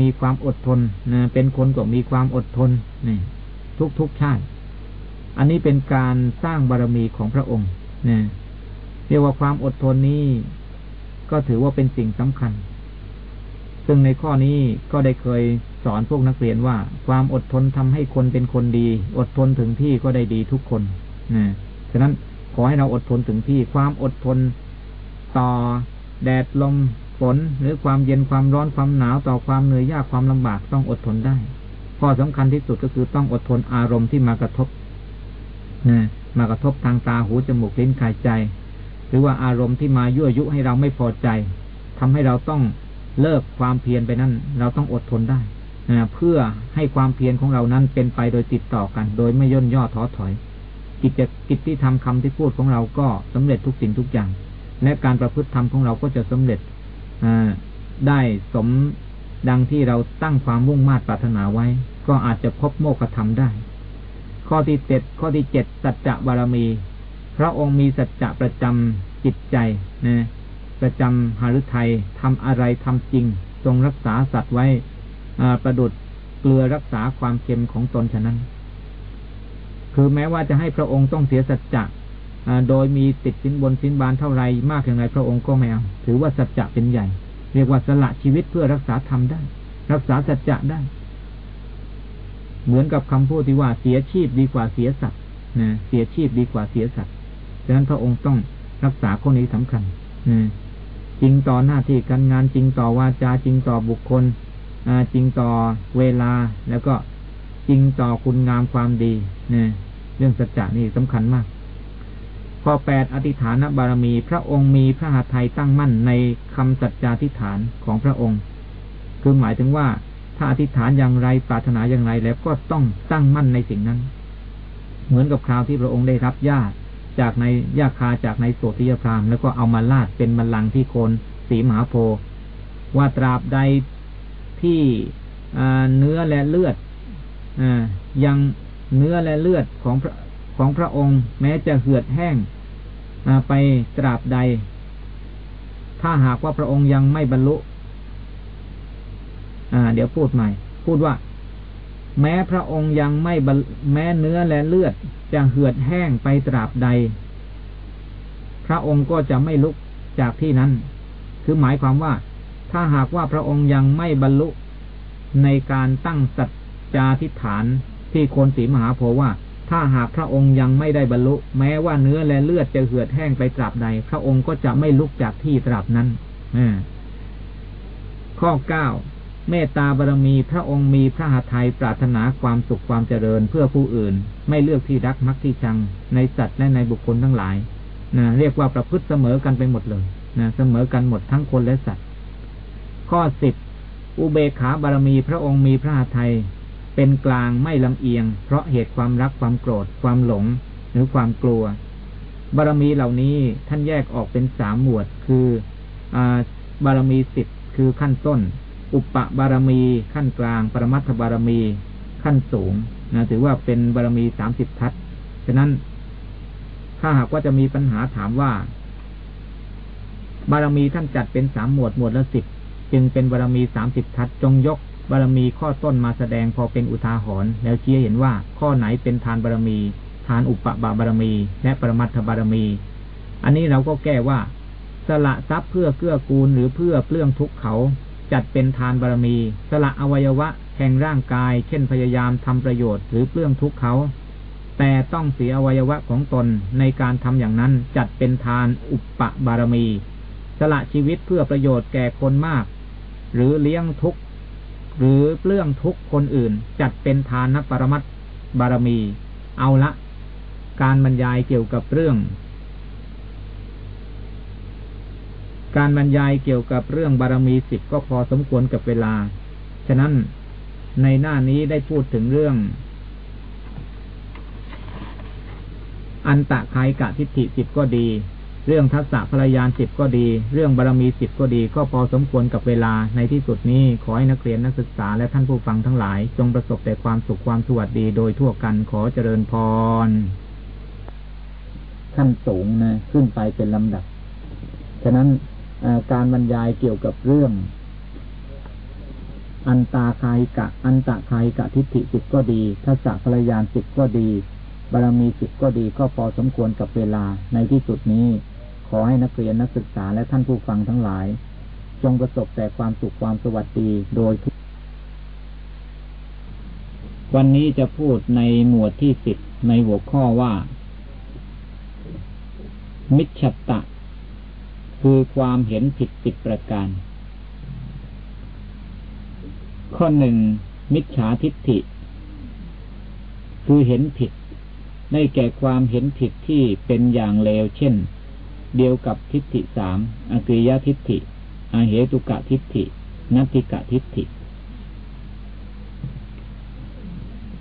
มีความอดทนนะเป็นคนก็มีความอดทนนี่ทุกทุกชาติ อันนี้เป็นการสร้างบารมีของพระองค์นะ เรียกว่าความอดทนนี้ ก็ถือว่าเป็นสิ่งสำคัญ ซึ่งในข้อนี้ก็ได้เคยสอนพวกนักเรียนว่า ความอดทนทำให้คนเป็นคนดี อดทนถึงที่ก็ได้ดีทุกคนนะฉะนั้นขอให้เราอดทนถึงที่ ความอดทนต่อแดดลมฝนหรือความเย็นความร้อนความหนาวต่อความเหนื่อยยากความลำบากต้องอดทนได้ข้อสำคัญที่สุดก็คือต้องอดทนอารมณ์ที่มากระทบนะมากระทบทางตาหูจมูกลิ้นกายใจ หรือว่าอารมณ์ที่มายั่วยุให้เราไม่พอใจทำให้เราต้องเลิกความเพียรไปนั้น เราต้องอดทนได้นะเพื่อให้ความเพียรของเรานั้นเป็นไปโดยติดต่อกัน โดยไม่ย่นย่อท้อถอย กิจกิจที่ทำคำที่พูดของเราก็สำเร็จทุกสิ่งทุกอย่าง และการประพฤติธรรมของเราก็จะสำเร็จได้สมดังที่เราตั้งความมุ่งมา่ปรารถนาไว้ ก็อาจจะพบโมกขธรรมได้ ข้อที่เจ็ดข้อที่เจ็ดสัจจะบารมี พระองค์มีสัจจะประจำจิตใจนะประจำหฤทัยทำอะไรทำจริง ทรงรักษาสัตว์ไว้ประดุดเกลือรักษาความเค็มของตนฉะนั้น คือแม้ว่าจะให้พระองค์ต้องเสียสัจจะโดยมีติดสินบนสินบานเท่าไรมากอย่างไรพระองค์ก็ไม่เอาถือว่าสัจจะเป็นใหญ่ เรียกว่าสละชีวิตเพื่อรักษาธรรมได้ รักษาสัจจะได้ เหมือนกับคำพูดที่ว่าเสียชีพดีกว่าเสียสัตว์นะเสียชีพดีกว่าเสียสัตว์ ฉะนั้นพระองค์ต้องรักษาข้อนี้สำคัญจริงต่อหน้าที่การงานจริงต่อวาจาจริงต่อบุคคลจริงต่อเวลาแล้วก็จริงต่อคุณงามความดีนะเรื่องสัจจะนี่สำคัญมาก ข้อแปดอธิฐานบารมี พระองค์มีพระหัตถ์ตั้งมั่นในคำสัจจาธิฐานของพระองค์ คือหมายถึงว่าถ้าอธิษฐานอย่างไรปรารถนาอย่างไรแล้วก็ต้องตั้งมั่นในสิ่งนั้น เหมือนกับคราวที่พระองค์ได้รับญาติ จากในยาคาจากในโสติยพรามแล้วก็เอามาลาดเป็นบัลลังก์ที่โคนสีมหาโพว่าตราบใดที่เนื้อและเลือดยังเนื้อและเลือดของพระของพระองค์ แม้จะเหือดแห้งไปตราบใด ถ้าหากว่าพระองค์ยังไม่บรรลุเดี๋ยวพูดใหม่ พูดว่า แม้พระองค์ยังไม่แม้เนื้อและเลือดจะเหือดแห้งไปตราบใด พระองค์ก็จะไม่ลุกจากที่นั้น คือหมายความว่า ถ้าหากว่าพระองค์ยังไม่บรรลุในการตั้งสัจจาธิฐานที่โคนสีมหาโพว่า ถ้าหากพระองค์ยังไม่ได้บรรลุ แม้ว่าเนื้อและเลือดจะเหือดแห้งไปตราบใด พระองค์ก็จะไม่ลุกจากที่ตราบนั้นข้อเก้า เมตตาบารมีพระองค์มีพระหทัยปรารถนาความสุขความเจริญเพื่อผู้อื่น ไม่เลือกที่รักมักที่ชัง ในสัตว์และในบุคคลทั้งหลายนะเรียกว่าประพฤติเสมอกันไปหมดเลยนะเสมอกันหมดทั้งคนและสัตว์ ข้อสิบอุเบขาบารมีพระองค์มีพระหทัยเป็นกลางไม่ลำเอียง เพราะเหตุความรักความโกรธ ความหลง หรือความกลัว บารมีเหล่านี้ท่านแยกออกเป็นสามหมวด คืออบารมีสิบคือขั้นต้น อุปบารมี ขั้นกลาง ปรมัตถบารมี ขั้นสูงนะถือว่าเป็นบารมีสามสิบทัศฉะนั้น ถ้าหากว่าจะมีปัญหาถามว่า บารมีท่านจัดเป็นสามหมวดหมวดละสิบจึงเป็นบารมีสามสิบทัศจงยกบารมีข้อต้นมาแสดงพอเป็นอุทาหรณ์แล้วเชี้เห็นว่าข้อไหนเป็นทานบารมี ทานอุปบาบารมี และปรมัตถบารมี อันนี้เราก็แก้ว่า สละทรัพย์เพื่อเกื้อกูลหรือเพื่อเปลื้องทุกข์เขา จัดเป็นทานบารมี สละอวัยวะแห่งร่างกาย เช่นพยายามทำประโยชน์หรือเปลื้องทุกข์เขา แต่ต้องเสียอวัยวะของตนในการทำอย่างนั้นจัดเป็นทานอุปปบารมี สละชีวิตเพื่อประโยชน์แก่คนมาก หรือเลี้ยงทุกข์หรือเปลื้องทุกคนอื่น จัดเป็นทานปรมัตบารมี เอาละ การบรรยายเกี่ยวกับเรื่อง การบรรยายเกี่ยวกับเรื่องบารมีสิบก็พอสมควรกับเวลา ฉะนั้นในหน้านี้ได้พูดถึงเรื่อง อันตะคายกะทิฏฐิสิบก็ดี เรื่องทัศษะภรรยานสิบก็ดี เรื่องบารรมีสิบก็ดี ก็พอสมควรกับเวลา ในที่สุดนี้ขอให้นักเรียนนักศึกษาและท่านผู้ฟังทั้งหลาย จงประสบแต่ความสุขความสวัสดีโดยทั่วกันขอเจริญพรขั้นสูงนะขึ้นไปเป็นลำดับ ฉะนั้น การบรรยายเกี่ยวกับเรื่อง อันตาคายกะ อันตะคายกะทิฏฐิสิบก็ดีทัศษะภรรยานสิบก็ดีบารมีสิบก็ดีก็พอสมควรกับเวลาในที่สุดนี้ ขอให้นักเรียนนักศึกษาและท่านผู้ฟังทั้งหลาย จงประสบแต่ความสุขความสวัสดีโดยทุกวันนี้จะพูดในหมวดที่สิบในหัวข้อว่า มิจฉตะ คือความเห็นผิดผิดประการ ข้อหนึ่ง มิจฉาทิฏฐิ คือเห็นผิด ได้แก่ความเห็นผิดที่เป็นอย่างเลวเช่น เดียวกับทิฏฐิสามอกริยทิฏฐิอาเหตุกะทิฏฐิ นัตติกะทิฏฐิ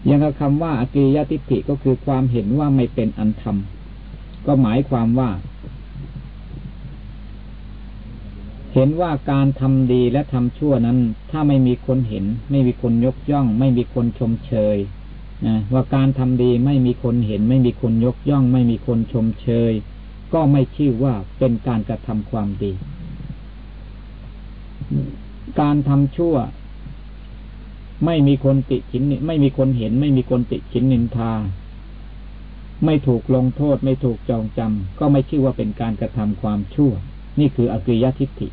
ยังกับคำว่าอกิริยทิฏฐิก็คือความเห็นว่าไม่เป็นอันธรรม ก็หมายความว่า เห็นว่าการทำดีและทำชั่วนั้น ถ้าไม่มีคนเห็น ไม่มีคนยกย่อง ไม่มีคนชมเชยนะว่าการทำดีไม่มีคนเห็น ไม่มีคนยกย่อง ไม่มีคนชมเชย ก็ไม่ชื่อว่าเป็นการกระทำความดี การทำชั่ว ไม่มีคนติชินไม่มีคนเห็น ไม่มีคนติชินนินทา ไม่ถูกลงโทษ ไม่ถูกจองจำก็ไม่ชื่อว่าเป็นการกระทำความชั่ว นี่คืออกริยทิฏฐิ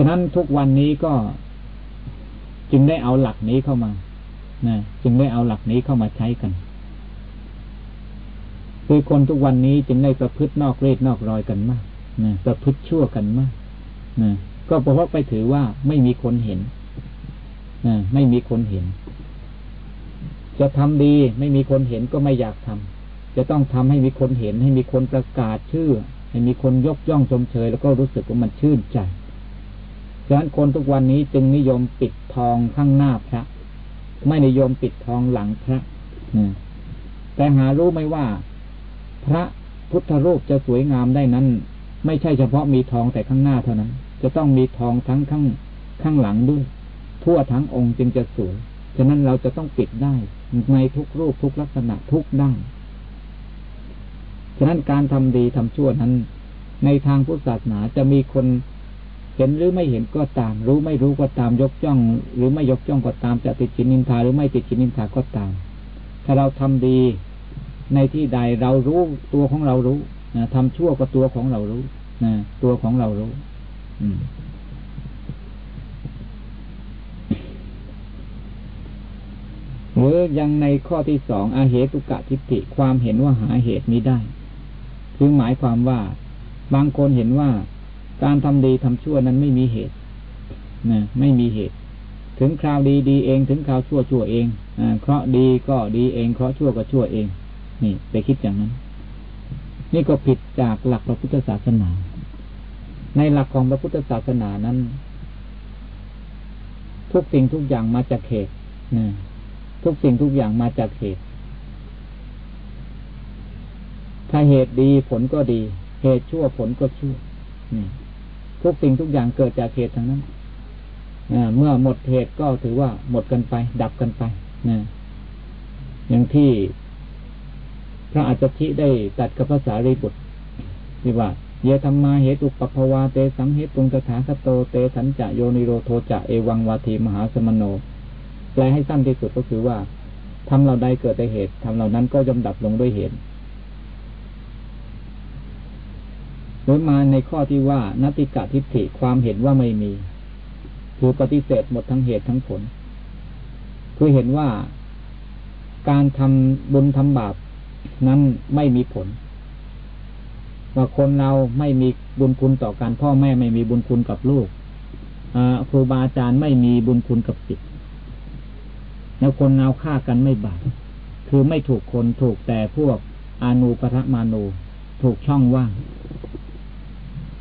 ฉะนั้นทุกวันนี้ก็จึงได้เอาหลักนี้เข้ามานะจึงได้เอาหลักนี้เข้ามาใช้กันคือคนทุกวันนี้จึงได้ประพฤตินอกเรศนอกรอยกันมากนะประพฤติชั่วกันมากนะก็เพราะไปถือว่าไม่มีคนเห็นไม่มีคนเห็น จะทำดีไม่มีคนเห็นก็ไม่อยากทำจะต้องทำให้มีคนเห็น ให้มีคนประกาศชื่อ ให้มีคนยกย่องชมเชย แล้วก็รู้สึกว่ามันชื่นใจ ฉะนั้นคนทุกวันนี้จึงนิยมปิดทองข้างหน้าพระ ไม่นิยมปิดทองหลังพระแต่หารู้ไหมว่า พระพุทธรูปจะสวยงามได้นั้น ไม่ใช่เฉพาะมีทองแต่ข้างหน้าเท่านั้น จะต้องมีทองทั้งข้างข้างหลังด้วย ทั่วทั้งองค์จึงจะสวยฉะนั้นเราจะต้องปิดได้ ในทุกรูปทุกลักษณะทุกด้านฉะนั้นการทำดีทำชั่วนั้น ในทางพุทธศาสนาจะมีคน เห็นหรือไม่เห็นก็ตาม รู้ไม่รู้ก็ตามยกย่อง หรือไม่ยกย่องก็ตามจะติดชินินทาหรือไม่ติดชินินทาก็ตาม ถ้าเราทำดีในที่ใดเรารู้ตัวของเรารู้นะทำชั่วก็ตัวของเรารู้นะตัวของเรารู้ อืมหรือยังในข้อที่สองอาเหตุกะทิฏฐิความเห็นว่าหาเหตุนี้ได้ คือหมายความว่า บางคนเห็นว่า การทำดีทำชั่วนั้นไม่มีเหตุนะไม่มีเหตุ ถึงคราวดีดีเองถึงคราวชั่วชั่วเองอเคราะดีก็ดีเองเคราะชั่วก็ชั่วเอง นี่ ไปคิดอย่างนั้น นี่ก็ผิดจากหลักพระพุทธศาสนา ในหลักของพระพุทธศาสนานั้น ทุกสิ่งทุกอย่างมาจากเหตุนะทุกสิ่งทุกอย่างมาจากเหตุ ถ้าเหตุดีผลก็ดี เหตุชั่วผลก็ชั่วนี่ ทุกสิ่งทุกอย่างเกิดจากเหตุทั้งนั้นเมื่อหมดเหตุก็ถือว่าหมดกันไป ดับกันไปนะอย่างที่พระอาจารย์ได้ตัดกับภาษารีบุตรที่ว่าเยธรรมาเหตุปปภวาเตสังเหตุตุงตถาคโตเตสัญจะโยนิโรโทจะเอวังวาทีมหาสมโน แปลให้สั้นที่สุดก็คือว่าทำเราใดเกิดแต่เหตุทำเหล่านั้นก็ย่อมดับลงด้วยเหตุ หรือมาในข้อที่ว่านัติกะทิฏฐิความเห็นว่าไม่มี คือปฏิเสธหมดทั้งเหตุทั้งผล คือเห็นว่าการทำบุญทำบาปนั้นไม่มีผล ว่าคนเราไม่มีบุญคุณต่อการพ่อแม่ไม่มีบุญคุณกับลูกครูบาอาจารย์ไม่มีบุญคุณกับสิทธิแล้วคนเอาฆ่ากันไม่บาปคือไม่ถูกคนถูกแต่พวกอนูปะมานูถูกช่องว่าง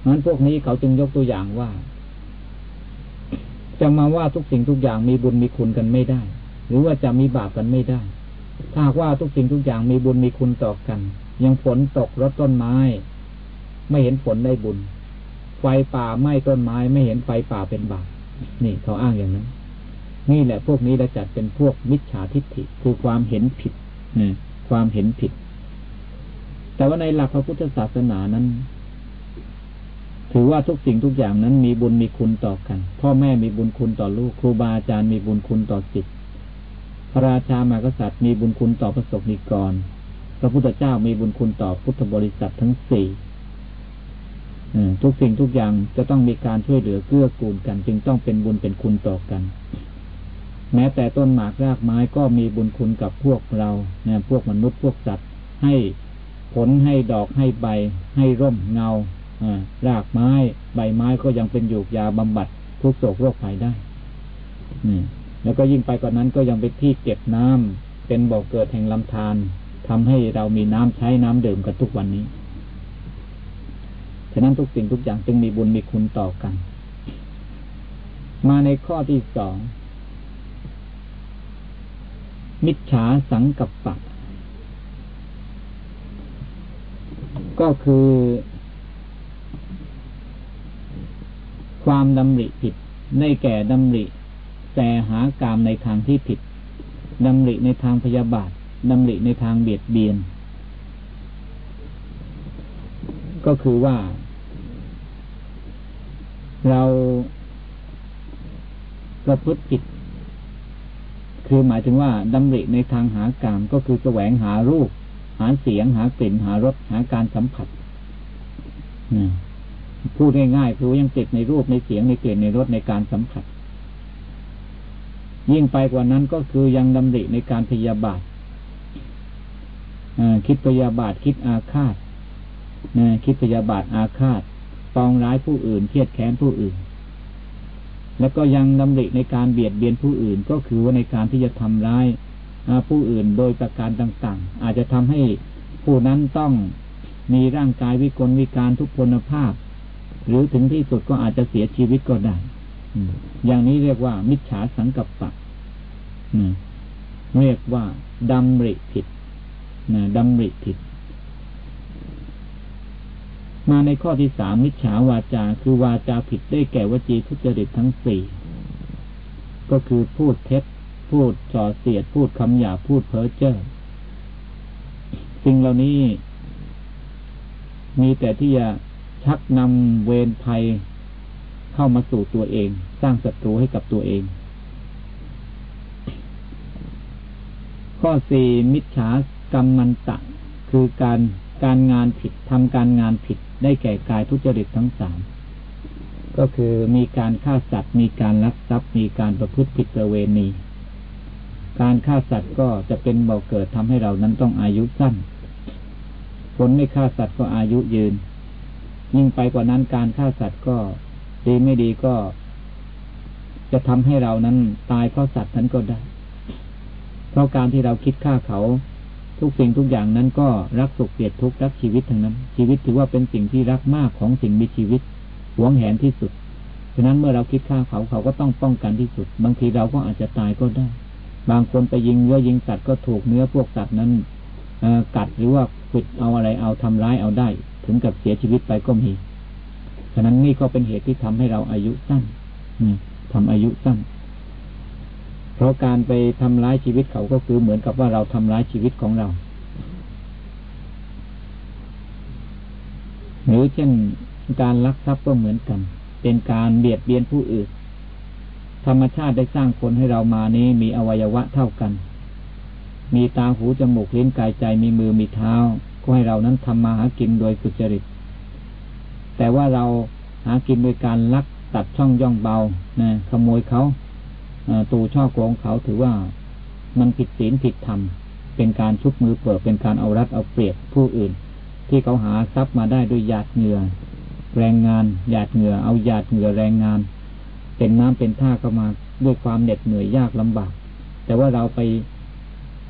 นั้นพวกนี้เขาจึงยกตัวอย่างว่า จะมาว่าทุกสิ่งทุกอย่างมีบุญมีคุณกันไม่ได้ หรือว่าจะมีบาปกันไม่ได้ ถ้าว่าทุกสิ่งทุกอย่างมีบุญมีคุณต่อกัน ยังฝนตกรถต้นไม้ ไม่เห็นฝนได้บุญ ไฟป่าไหม้ต้นไม้ ไม่เห็นไฟป่าเป็นบาปนี่เขาอ้างอย่างนั้น นี่แหละพวกนี้เราจัดเป็นพวกมิจฉาทิฏฐิคือความเห็นผิดนะความเห็นผิด แต่ว่าในหลักพระพุทธศาสนานั้น ถือว่าทุกสิ่งทุกอย่างนั้นมีบุญมีคุณต่อกัน พ่อแม่มีบุญคุณต่อลูก ครูบาอาจารย์มีบุญคุณต่อจิต พระราชามากษัตริย์มีบุญคุณต่อพระสงฆ์นิกร พระพุทธเจ้ามีบุญคุณต่อพุทธบริษัททั้งสี่ทุกสิ่งทุกอย่างจะต้องมีการช่วยเหลือเกื้อกูลกัน จึงต้องเป็นบุญเป็นคุณต่อกัน แม้แต่ต้นหมากรากไม้ก็มีบุญคุณกับพวกเราเนี่ยพวกมนุษย์พวกสัตว์ให้ผลให้ดอกให้ใบ ให้ร่มเงา รากไม้ ใบไม้ก็ยังเป็นหยูกยาบำบัดทุกโศกโรคภัยได้แล้วก็ยิ่งไปกว่านั้นก็ยังเป็นที่เก็บน้ำเป็นบ่อกเกิดแห่งลำธารทำให้เรามีน้ำใช้น้ำดื่มกันทุกวันนี้ ฉะนั้นทุกสิ่งทุกอย่างจึงมีบุญมีคุณต่อกัน มาในข้อที่สอง มิจฉาสังกัปปะ ก็คือ ความดำริผิดในแก่ดำริแต่หากามในทางที่ผิดดำริในทางพยาบาทดำริในทางเบียดเบียน ก็คือว่า เราประพฤติผิดคือหมายถึงว่าดำริในทางหากามก็คือแสวงหารูป หาเสียงหากลิ่นหารสหาการสัมผัส พูดง่ายๆคือยังติดในรูปในเสียงในกลิ่นในรสในการสัมผัส ยิ่งไปกว่านั้นก็คือยังดำริในการพยาบาทคิดพยาบาทคิดอาฆาตคิดพยาบาทอาฆาตปองร้ายผู้อื่นเครียดแค้นผู้อื่น แล้วก็ยังดำริในการเบียดเบียนผู้อื่น ก็คือว่าในการที่จะทำร้ายผู้อื่นโดยประการต่างๆ อาจจะทำให้ผู้นั้นต้องมีร่างกายวิกลวิการทุกพลภาพ หรือถึงที่สุดก็อาจจะเสียชีวิตก็ได้อย่างนี้เรียกว่า มิจฉาสังกัปปะเรียกว่าดำริผิดนะดำริผิด มาในข้อที่สามมิจฉาวาจา คือวาจาผิดได้แก่วจีทุจริตทั้งสี่ก็คือพูดเท็จ พูดส่อเสียด พูดคำหยาพูดเพ้อเจ้อสิ่งเหล่านี้ มีแต่ที่จะ ชักนำเวรภัยเข้ามาสู่ตัวเอง สร้างศัตรูให้กับตัวเอง ข้อสี่มิจฉากรรมมันตะ คือการการงานผิดทำการงานผิดได้แก่กายทุจริตทั้งสามก็คือมีการฆ่าสัตว์ มีการลักทรัพย์ มีการประพฤติผิดประเวณี การฆ่าสัตว์ก็จะเป็นบ่อเกิดทำให้เรานั้นต้องอายุสั้นคนไม่ฆ่าสัตว์ก็อายุยืน ยิ่งไปกว่านั้นการฆ่าสัตว์ก็ดีไม่ดีก็ จะทำให้เรานั้นตายเพราะสัตว์นั้นก็ได้ เพราะการที่เราคิดฆ่าเขาทุกสิ่งทุกอย่างนั้นก็รักสุขเกลียดทุกข์รักชีวิตทั้งนั้น ชีวิตถือว่าเป็นสิ่งที่รักมากของสิ่งมีชีวิตหวงแหนที่สุดฉะนั้นเมื่อเราคิดฆ่าเขาเขาก็ต้องป้องกันที่สุด บางทีเราก็อาจจะตายก็ได้ บางคนไปยิงเนื้อยิงสัตว์ก็ถูกเนื้อพวกสัตว์นั้นกัดหรือว่าขุดเอาอะไรเอาทำร้ายเอาได้ ถึงกับเสียชีวิตไปก็มี ฉะนั้นนี่ก็เป็นเหตุที่ทำให้เราอายุสั้นทำอายุสั้น เพราะการไปทำร้ายชีวิตเขาก็คือเหมือนกับว่าเราทำร้ายชีวิตของเรา หรือเช่นการลักทรัพย์ก็เหมือนกัน เป็นการเบียดเบียนผู้อื่น ธรรมชาติได้สร้างคนให้เรามานี้มีอวัยวะเท่ากัน มีตาหูจมูกลิ้นกายใจมีมือมีเท้า ให้เรานั้นทำมาหากินโดยสุจริต แต่ว่าเราหากินโดยการลักตัดช่องย่องเบานะขโมยเขาตูช่อโกงเขาถือว่ามันผิดศีลผิดธรรม เป็นการชุบมือเปิดเป็นการเอารัดเอาเปรียบผู้อื่น ที่เขาหาทรัพย์มาได้ด้วยหยาดเหงื่อแรงงานหยาดเหงื่อเอาหยาดเหงื่อแรงงาน เป็นน้ำเป็นท่าเข้ามาด้วยความเหน็ดเหนื่อยยากลำบาก แต่ว่าเราไป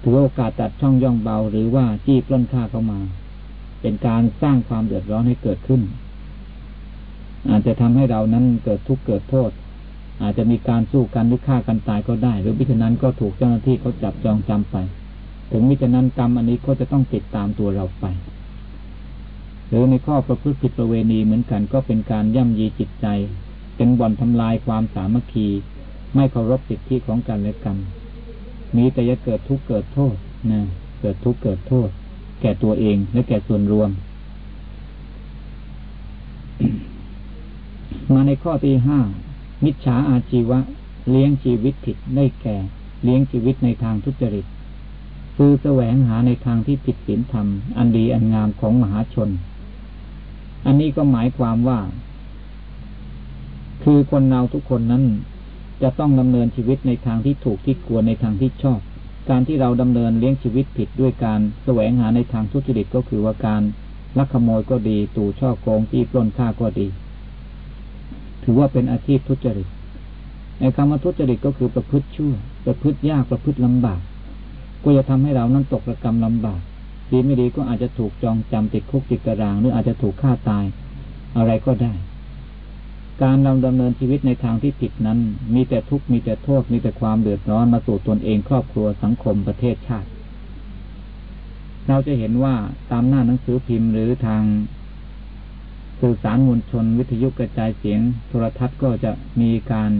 ถือโอกาสตัดช่องย่องเบาหรือว่าจี้ปล้นค่าเข้ามา เป็นการสร้างความเดือดร้อนให้เกิดขึ้น อาจจะทำให้เรานั้นเกิดทุกข์เกิดโทษ อาจจะมีการสู้กันหรือฆ่ากันตายก็ได้ หรือวิฉะนั้นก็ถูกเจ้าหน้าที่เขาจับจองจำไป ถึงวิฉะนั้นกรรมอันนี้ก็จะต้องติดตามตัวเราไปหรือในข้อประพฤติผิดประเวณีเหมือนกันก็เป็นการย่ำยีจิตใจ เป็นบ่อนทำลายความสามัคคี ไม่เคารพสิทธิของกันและกัน มีแต่จะเกิดทุกข์เกิดโทษนะเกิดทุกข์เกิดโทษ แก่ตัวเองและแก่ส่วนรวม มาในข้อที่ห้ามิจฉาอาชีวะ เลี้ยงชีวิตผิดได้แก่ เลี้ยงชีวิตในทางทุจริต คือแสวงหาในทางที่ผิดศีลธรรม อันดีอันงามของมหาชน อันนี้ก็หมายความว่า คือคนเราทุกคนนั้น จะต้องดำเนินชีวิตในทางที่ถูกที่ควรในทางที่ชอบ การที่เราดำเนินเลี้ยงชีวิตผิดด้วยการแสวงหาในทางทุจริตก็คือว่าการลักขโมยก็ดี ตู่ช่อโกงที่ปล้นฆ่าก็ดี ถือว่าเป็นอาชีพทุจริต ในคำว่าทุจริตก็คือประพฤติชั่ว ประพฤติยากประพฤติลำบาก ก็จะทำให้เรานั้นตกระกรรมลำบากดีไม่ดีก็อาจจะถูกจองจำติดคุกติดตาราง หรืออาจจะถูกฆ่าตาย อะไรก็ได้ การเราดำเนินชีวิตในทางที่ผิดนั้น มีแต่ทุกข์มีแต่โทษมีแต่ความเดือดร้อนมาสู่ตนเองครอบครัวสังคมประเทศชาติ เราจะเห็นว่าตามหน้าหนังสือพิมพ์หรือทางสื่อสารมวลชน วิทยุกระจายเสียงโทรทัศน์ก็จะมีการ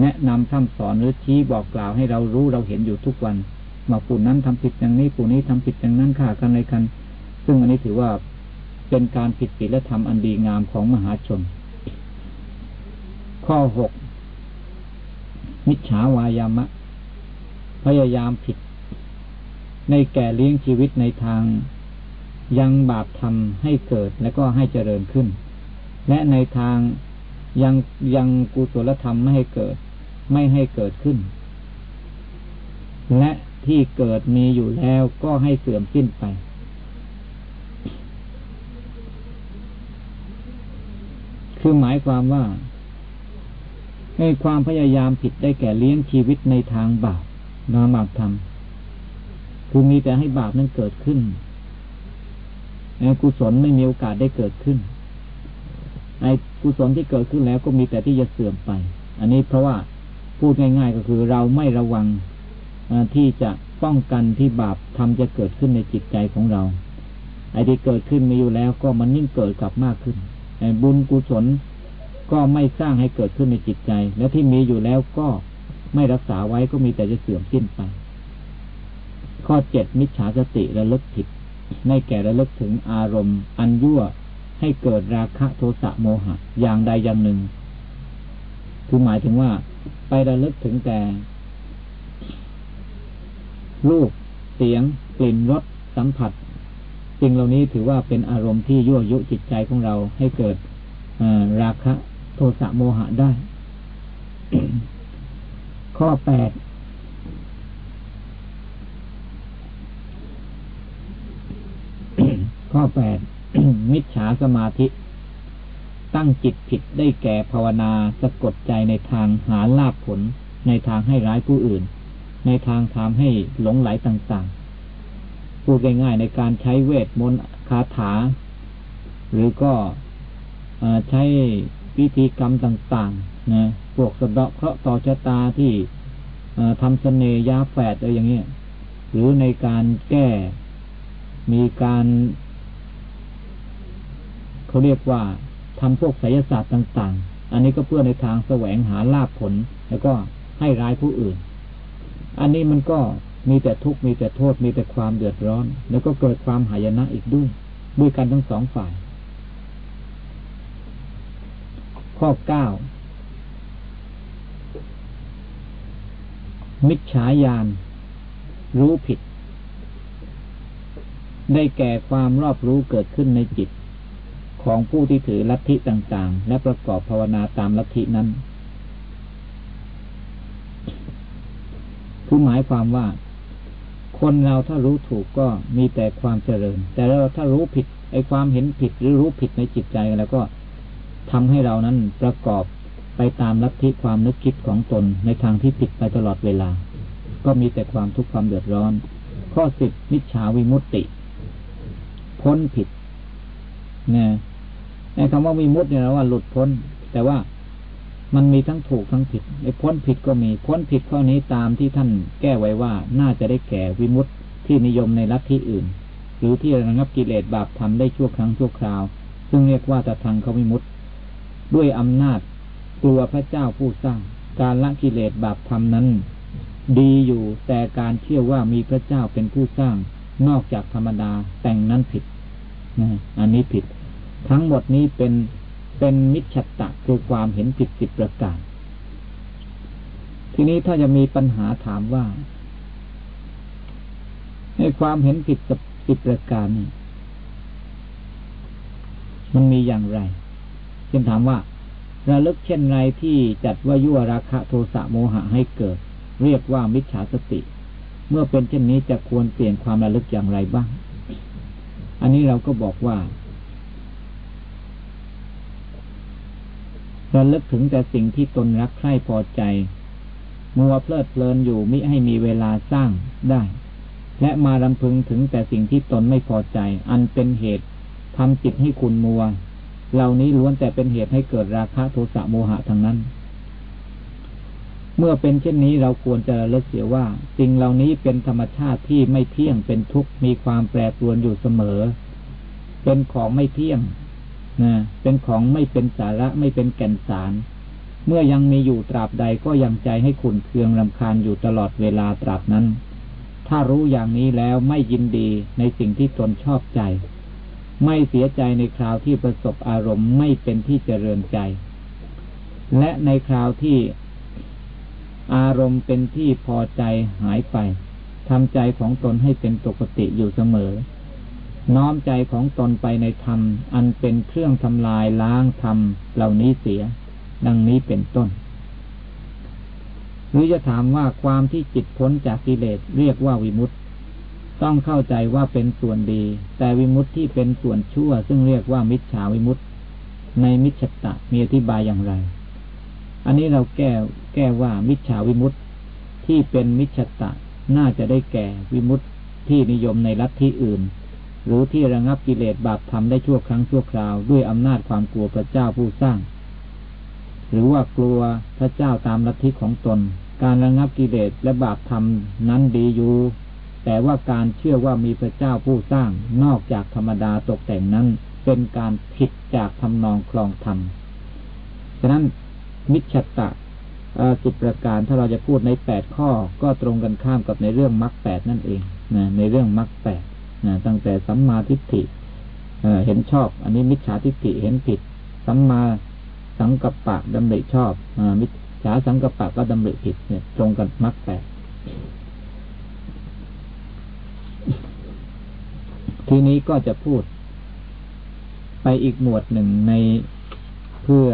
แนะนำคำสอนหรือชี้บอกกล่าวให้เรารู้เราเห็นอยู่ทุกวันว่าปู่นั้นทำผิดอย่างนี้ปู่นี้ทำผิดอย่างนั้นข่ากันอะไรกัน ซึ่งอันนี้ถือว่าเป็นการผิดศีลธรรมอันดีงามของมหาชน ข้อหกมิจฉาวายามะ พยายามผิด ในแก่เลี้ยงชีวิตในทาง ยังบาปทำให้เกิดและก็ให้เจริญขึ้น และในทางยังยังกุศลธรรมไม่ให้เกิด ไม่ให้เกิดขึ้น และที่เกิดมีอยู่แล้วก็ให้เสื่อมสิ้นไป คือหมายความว่า ให้ความพยายามผิดได้แก่เลี้ยงชีวิตในทางบาปนาบาปธรรมคือมีแต่ให้บาปนั้นเกิดขึ้นกุศลไม่มีโอกาสได้เกิดขึ้น ไอ้กุศลที่เกิดขึ้นแล้วก็มีแต่ที่จะเสื่อมไป อันนี้เพราะว่าพูดง่าย ๆ ก็คือเราไม่ระวังที่จะป้องกันที่บาปทำจะเกิดขึ้นในจิตใจของเรา ไอ้ที่เกิดขึ้นมีอยู่แล้วก็มันยิ่งเกิดกลับมากขึ้นไอ้บุญกุศล ก็ไม่สร้างให้เกิดขึ้นในจิตใจ และที่มีอยู่แล้วก็ไม่รักษาไว้ก็มีแต่จะเสื่อมสิ้นไป ข้อเจ็ดมิจฉาสติระลึกผิดในแก่ระลึกถึงอารมณ์ อันยั่วให้เกิดราคะโทสะโมหะ อย่างใดอย่างหนึ่ง คือหมายถึงว่า ไประลึกถึงแต่ รูป เสียง กลิ่นรสสัมผัสสิ่งเหล่านี้ถือว่าเป็นอารมณ์ที่ยั่วยุจิตใจของเราให้เกิดราคะ โทสะโมหะได้ ข้อแปดข้อแปดมิจฉาสมาธิ ตั้งจิตผิดได้แก่ภาวนาสะกดใจในทางหาลาภผล ในทางให้ร้ายผู้อื่น ในทางทำให้หลงไหลต่างๆ พูดง่ายๆในการใช้เวทมนต์คาถา หรือก็ใช้ พิธีกรรมต่างๆนะพวกสะเดาะเคราะห์ต่อชะตาที่ทำเสน่ยาแฝดอะไรอย่างเงี้ยหรือในการแก้มีการเขาเรียกว่าทำพวกไสยศาสตร์ต่าง ๆ อันนี้ก็เพื่อในทางแสวงหาลาภผล แล้วก็ให้ร้ายผู้อื่น อันนี้มันก็มีแต่ทุกข์มีแต่โทษมีแต่ความเดือดร้อน แล้วก็เกิดความหายนะอีกด้วยด้วยกันทั้งสองฝ่าย ข้อเก้ามิจฉาญาณรู้ผิด ได้แก่ความรอบรู้เกิดขึ้นในจิต ของผู้ที่ถือลัทธิต่าง ๆ และประกอบภาวนาตามลัทธินั้น คือหมายความว่า คนเราถ้ารู้ถูกก็มีแต่ความเจริญ แต่เราถ้ารู้ผิดไอ้ความเห็นผิดหรือรู้ผิดในจิตใจแล้วก็ ทำให้เรานั้นประกอบไปตามลัทธิความนึกคิดของตนในทางที่ผิดไปตลอดเวลา ก็มีแต่ความทุกข์ความเดือดร้อน ข้อสิบมิจฉาวิมุตติ พ้นผิดนะในคำว่ามีมุตเนี่ยเราว่าหลุดพ้น แต่ว่ามันมีทั้งถูกทั้งผิดไอ้พ้นผิดก็มี พ้นผิดข้อนี้ตามที่ท่านแก้ไว้ว่าน่าจะได้แก่วิมุตที่นิยมในลัทธิอื่น หรือที่ระงับกิเลสบาปทำได้ชั่วครั้งชั่วคราว ซึ่งเรียกว่าตะทางเขาวิมุต ด้วยอำนาจกลัวพระเจ้าผู้สร้าง การละกิเลสบาปทำนั้น ดีอยู่แต่การเชื่อว่ามีพระเจ้าเป็นผู้สร้าง นอกจากธรรมดาแต่งนั้นผิดนะอันนี้ผิด ทั้งหมดนี้เป็นเป็นมิจฉตะคือความเห็นผิดสิบประการ ทีนี้ถ้าจะมีปัญหาถามว่าในความเห็นผิดกับสิบประการนี่มันมีอย่างไร เช่นถามว่า ระลึกเช่นไรที่จัดว่ายั่วราคะโทสะโมหะให้เกิด เรียกว่ามิจฉาสติ เมื่อเป็นเช่นนี้จะควรเปลี่ยนความระลึกอย่างไรบ้าง อันนี้เราก็บอกว่าระลึกถึงแต่สิ่งที่ตนรักใคร่พอใจ มัวเพลิดเพลินอยู่มิให้มีเวลาสร้างได้ และมาลำพึงถึงแต่สิ่งที่ตนไม่พอใจ อันเป็นเหตุทำจิตให้คุณมัว เหล่านี้ล้วนแต่เป็นเหตุให้เกิดราคะโทสะโมหะทั้งนั้น เมื่อเป็นเช่นนี้เราควรจะระลึกเสียว่า สิ่งเหล่านี้เป็นธรรมชาติที่ไม่เที่ยงเป็นทุกข์มีความแปรปรวนอยู่เสมอ เป็นของไม่เที่ยงนะเป็นของไม่เป็นสาระไม่เป็นแก่นสาร เมื่อยังมีอยู่ตราบใดก็ยังใจให้ขุนเคืองรำคาญอยู่ตลอดเวลาตราบนั้น ถ้ารู้อย่างนี้แล้วไม่ยินดีในสิ่งที่ตนชอบใจ ไม่เสียใจในคราวที่ประสบอารมณ์ไม่เป็นที่เจริญใจ และในคราวที่อารมณ์เป็นที่พอใจหายไปทำใจของตนให้เป็นปกติอยู่เสมอ น้อมใจของตนไปในธรรม อันเป็นเครื่องทำลายล้างธรรมเหล่านี้เสีย ดังนี้เป็นต้น หรือจะถามว่าความที่จิตพ้นจากกิเลสเรียกว่าวิมุตต ต้องเข้าใจว่าเป็นส่วนดี แต่วิมุตที่เป็นส่วนชั่ว ซึ่งเรียกว่ามิจฉาวิมุตในมิจฉตะมีอธิบายอย่างไร อันนี้เราแก้แก้ว่ามิจฉาวิมุตที่เป็นมิจฉตะน่าจะได้แก่วิมุตที่นิยมในลัทธิอื่น หรือที่ระงับกิเลสบาปทำได้ชั่วครั้งชั่วคราว ด้วยอำนาจความกลัวพระเจ้าผู้สร้าง หรือว่ากลัวพระเจ้าตามลัทธิของตน การระงับกิเลสและบาปทำนั้นดีอยู่ แต่ว่าการเชื่อว่ามีพระเจ้าผู้สร้างนอกจากธรรมดาตกแต่งนั้น เป็นการผิดจากทำนองคลองธรรม ฉะนั้นมิจฉตะสิบประการถ้าเราจะพูดในแปดข้อก็ตรงกันข้ามกับในเรื่องมรรคแปดนั่นเองนะในเรื่องมรรคแปดนะตั้งแต่สัมมาทิฏฐิเห็นชอบ อันนี้มิจฉาทิฏฐิเห็นผิด สัมมาสังกัปปะดำริชอบอมิจฉาสังกัปปะก็ดำริผิดเนี่ยตรงกันมรรคแปด ทีนี้ก็จะพูด ไปอีกหมวดหนึ่งในเพื่อ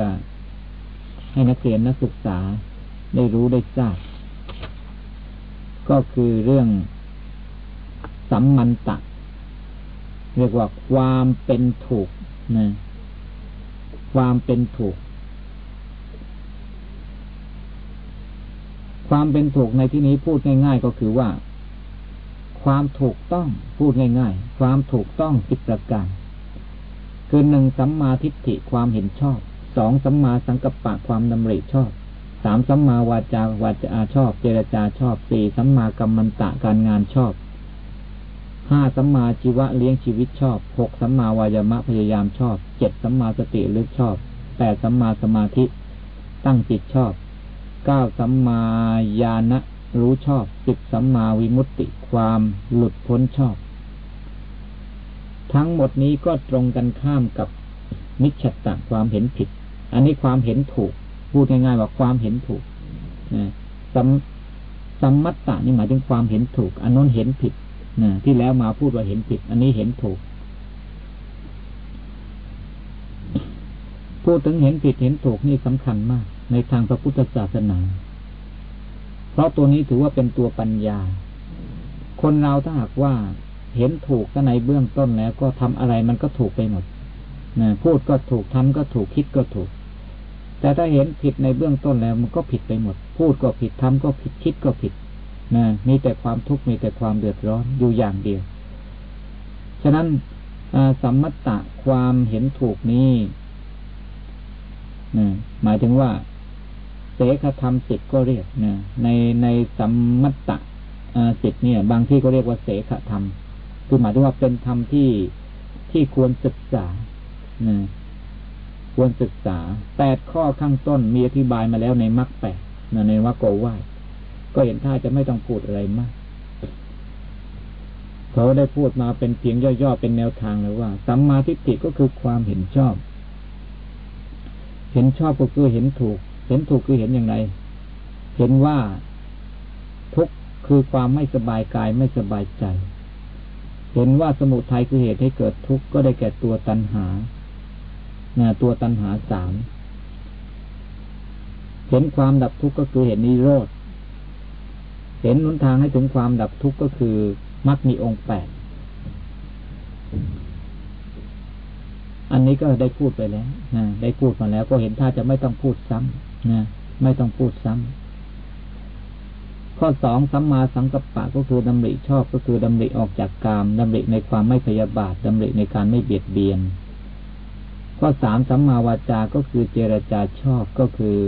ให้นักเรียนนักศึกษาได้รู้ได้ทราบก็คือเรื่องสัมมันตะ เรียกว่าความเป็นถูกนะความเป็นถูก ความเป็นถูกในที่นี้พูดง่าย ๆ ก็คือว่า ความถูกต้องพูดง่าย ๆ ความถูกต้องสิบประการคือหนึ่งสัมมาทิฏฐิความเห็นชอบสองสัมมาสังกัปปะความดำริชอบสามสัมมาวาจาวาจาชอบ เจรจาชอบสี่สัมมากรรมันตะการงานชอบห้าสัมมาชีวะเลี้ยงชีวิตชอบหกสัมมาวายามะพยายามชอบเจ็ดสัมมาสติลึกชอบแปดสัมมาสมาธิตั้งจิตชอบเก้าสัมมาญาณ รู้ชอบสิบสัมมาวิมุตติความหลุดพ้นชอบ ทั้งหมดนี้ก็ตรงกันข้ามกับมิจฉาตะความเห็นผิด อันนี้ความเห็นถูก พูดง่ายๆว่าความเห็นถูกนะสัมสัมมัตตะนี่หมายถึงความเห็นถูก อันน้นเห็นผิดนะที่แล้วมาพูดว่าเห็นผิด อันนี้เห็นถูก พูดถึงเห็นผิดเห็นถูกนี่สำคัญมาก ในทางพระพุทธศาสนา เพราะตัวนี้ถือว่าเป็นตัวปัญญา คนเราถ้าหากว่าเห็นถูกก็ในเบื้องต้นแล้วก็ทำอะไรมันก็ถูกไปหมดนะพูดก็ถูกทำก็ถูกคิดก็ถูก แต่ถ้าเห็นผิดในเบื้องต้นแล้วมันก็ผิดไปหมด พูดก็ผิดทำก็ผิดคิดก็ผิดนะมีแต่ความทุกข์มีแต่ความเดือดร้อนอยู่อย่างเดียว ฉะนั้นสัมมัตตะความเห็นถูกนี้นะหมายถึงว่า สขธรรมสิทธ์ก็เรียกนะในในสัมมัตตะสิทธ์เนี่ย บางที่ก็เรียกว่าเสขธรรม คือหมายถึงว่าเป็นธรรมที่ที่ควรศึกษานะควรศึกษาแปดข้อข้างต้นมีอธิบายมาแล้วในมรรคแปดในวัคโกวายก็เห็นท่าจะไม่ต้องพูดอะไรมากเขาได้พูดมาเป็นเพียงย่อๆเป็นแนวทางเลยว่า สัมมาทิฏฐิก็คือความเห็นชอบ เห็นชอบก็คือเห็นถูก เห็นถูกคือเห็นอย่างไร เห็นว่าทุกข์คือความไม่สบายกายไม่สบายใจ เห็นว่าสมุทัยคือเหตุให้เกิดทุกข์ก็ได้แก่ตัวตัณหาตัวตัณหาสามเห็นความดับทุกข์ก็คือเห็นนิโรธ เห็นหนทางให้ถึงความดับทุกข์ก็คือมรรคมีองค์แปด อันนี้ก็ได้พูดไปแล้วนะได้พูดมาแล้ว ก็เห็นถ้าจะไม่ต้องพูดซ้ำ นะไม่ต้องพูดซ้ำข้อสองสัมมาสังกัปปะก็คือดำริชอบก็คือดำริออกจากกามดำริในความไม่พยาบาทดำริในการไม่เบียดเบียน ข้อสามสัมมาวาจาก็คือเจรจาชอบก็คือ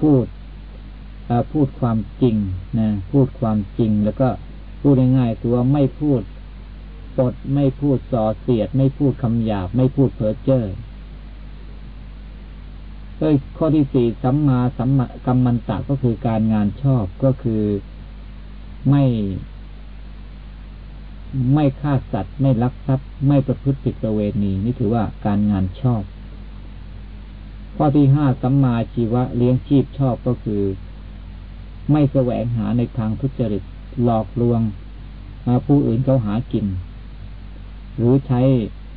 พูดพูดความจริงนะพูดความจริง แล้วก็พูดง่ายๆตัวไม่พูดปดไม่พูดส่อเสียด ไม่พูดคำหยาบ ไม่พูดเพ้อเจ้อ ข้อที่สี่สัมมาสัมมากรรมันตะก็คือการงานชอบก็คือไม่ไม่ฆ่าสัตว์ไม่ลักทรัพย์ ไม่ประพฤติผิดประเวณีนี่ถือว่าการงานชอบ ข้อที่ห้าสัมมาชีวะเลี้ยงชีพชอบก็คือ ไม่แสวงหาในทางทุจริตหลอกลวงผู้อื่นเขาหากิน หรือใช้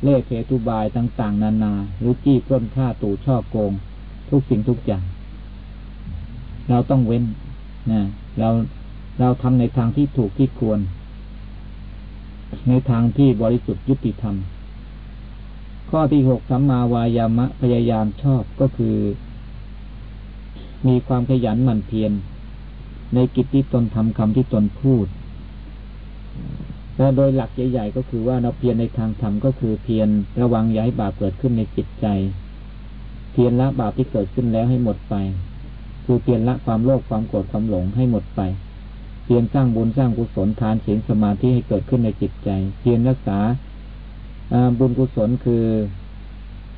เล่ห์เพทุบายต่าง ๆ นานา หรือจี้ปล้นฆ่าตู่ช่อโกง ทุกสิ่งทุกอย่าง เราต้องเว้นนะเราเราทำในทางที่ถูกที่ควร ในทางที่บริสุทธิ์ยุติธรรม ข้อที่หกสัมมาวายามะพยายามชอบก็คือ มีความขยันหมั่นเพียรในกิจที่ตนทำคำที่ตนพูดและโดยหลักใหญ่ ๆ ก็คือว่าเราเพียรในทางธรรมก็คือเพียรระวังย้ายบาปเกิดขึ้นในจิตใจ พียรละบาปที่เกิดขึ้นแล้วให้หมดไป คือเพียรละความโลภความโกรธความหลงให้หมดไป เพียรสร้างบุญสร้างกุศลทานศีลสมาธิให้เกิดขึ้นในจิตใจ เพียรรักษาบุญกุศลคือ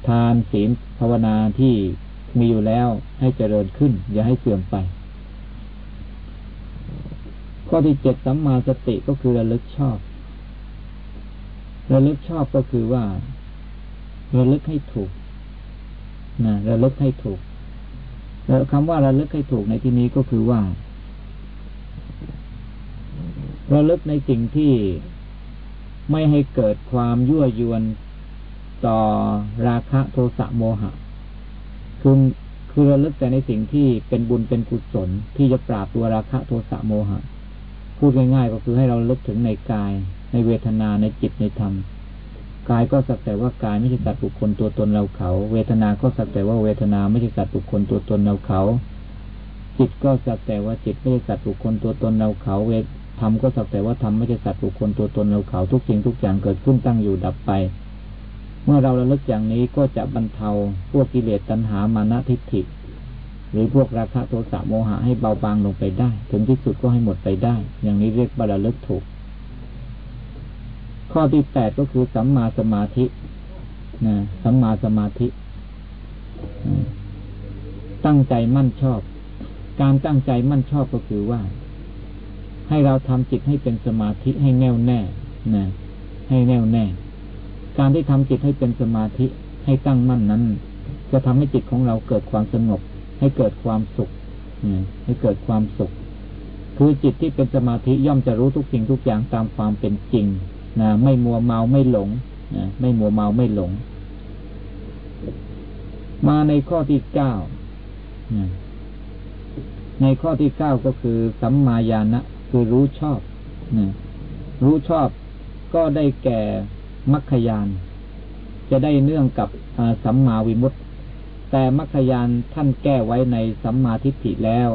ทานศีลภาวนาที่มีอยู่แล้วให้เจริญขึ้น อย่าให้เสื่อมไป ข้อที่เจ็ดสัมมาสติก็คือระลึกชอบ ระลึกชอบก็คือว่า ระลึกให้ถูก นะระลึกให้ถูกแล้วคำว่าระลึกให้ถูกในที่นี้ก็คือว่า ระลึกในสิ่งที่ไม่ให้เกิดความยั่วยวนต่อราคะโทสะโมหะ คือคือระลึกแต่ในสิ่งที่เป็นบุญเป็นกุศลที่จะปราบตัวราคะโทสะโมหะ พูดง่ายๆก็คือให้เราลึกถึงในกาย ในเวทนาในจิตในธรรม กายก็สักแต่ว่ากายไม่ใช่สัตว์บุคคลตัวตนเราเขา เวทนา ก็สักแต่ว่าเวทนาไม่ใช่สัตว์บุคคลตัวตนเราเขา จิตก็สักแต่ว่าจิตไม่ใช่สัตว์บุคคลตัวตนเราเขา เวธรรมก็สักแต่ว่าธรรมไม่ใช่สัตว์บุคคลตัวตนเราเขา ทุกสิ่งทุกอย่างเกิดขึ้นตั้งอยู่ดับไป เมื่อเราระลึกอย่างนี้ก็จะบรรเทาพวกกิเลสตัณหามานะทิฏฐิ หรือพวกราคะโทสะโมหะให้เบาบางลงไปได้ ถึงที่สุดก็ให้หมดไปได้ อย่างนี้เรียกบาระลึกถูก ข้อที่แปดก็คือสัมมาสมาธินะสัมมาสมาธิ ตั้งใจมั่นชอบ การตั้งใจมั่นชอบก็คือว่า ให้เราทำจิตให้เป็นสมาธิให้แน่วแน่นะให้แน่วแน่ การที่ทำจิตให้เป็นสมาธิให้ตั้งมั่นนั้น จะทำให้จิตของเราเกิดความสงบ ให้เกิดความสุขให้เกิดความสุข คือจิตที่เป็นสมาธิย่อมจะรู้ทุกสิ่งทุกอย่างตามความเป็นจริง นะไม่มัวเมาไม่หลงนะไม่มัวเมาไม่หลง มาในข้อที่เก้าในข้อที่เก้าก็คือสัมมาญาณะคือรู้ชอบนะรู้ชอบก็ได้แก่มัคคยาน จะได้เนื่องกับสัมมาวิมุตติแต่มัคคยานท่านแก้ไว้ในสัมมาทิฏฐิแล้ว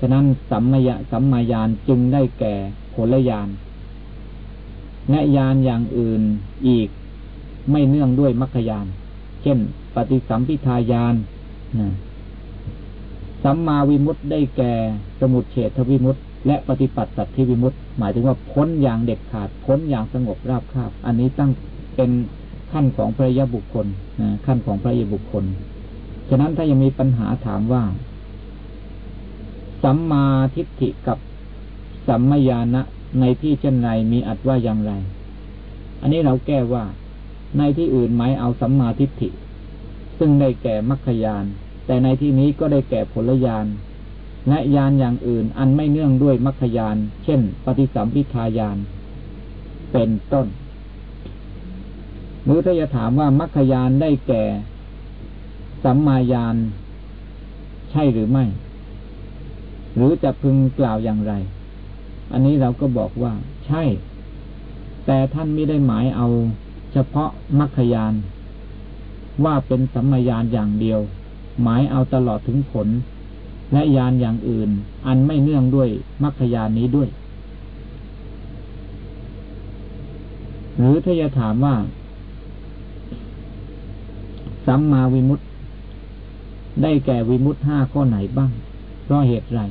ฉะนั้นสัมมายสัมมายานจึงได้แก่ผลยาน และยานอย่างอื่นอีกไม่เนื่องด้วยมัคคยาน เช่น ปฏิสัมพิทายานนะสัมมาวิมุตติได้แก่สมุทเฉทวิมุตติและปฏิปัติสัตว์ที่วิมุตต์หมายถึงว่าพ้นอย่างเด็ดขาด พ้นอย่างสงบราบคาบ อันนี้ตั้งเป็นขั้นของพระยบุคคลนะขั้นของพระยบุคคล ฉะนั้นถ้ายังมีปัญหาถามว่า สัมมาทิฏฐิกับสัมมายานะ ในที่เช่นไรมีอัดว่าอย่างไร อันนี้เราแก้ว่า ในที่อื่นหมายเอาสัมมาทิฏฐิ ซึ่งได้แก่มรรคยาน แต่ในที่นี้ก็ได้แก่ผลยาน และยานอย่างอื่นอันไม่เนื่องด้วยมรรคยาน เช่น ปฏิสัมพิทายาน เป็นต้น หรือถ้าจะถามว่ามรรคยานได้แก่ สัมมาญาณใช่หรือไม่ หรือจะพึงกล่าวอย่างไร อันนี้เราก็บอกว่าใช่ แต่ท่านไม่ได้หมายเอาเฉพาะมรรคยาน ว่าเป็นสัมมาญาณอย่างเดียว หมายเอาตลอดถึงผล และยานอย่างอื่น อันไม่เนื่องด้วยมรรคยานนี้ด้วย หรือถ้าจะถามว่า สัมมาวิมุตติได้แก่วิมุตห้าข้อไหนบ้างเพราะเหตุไร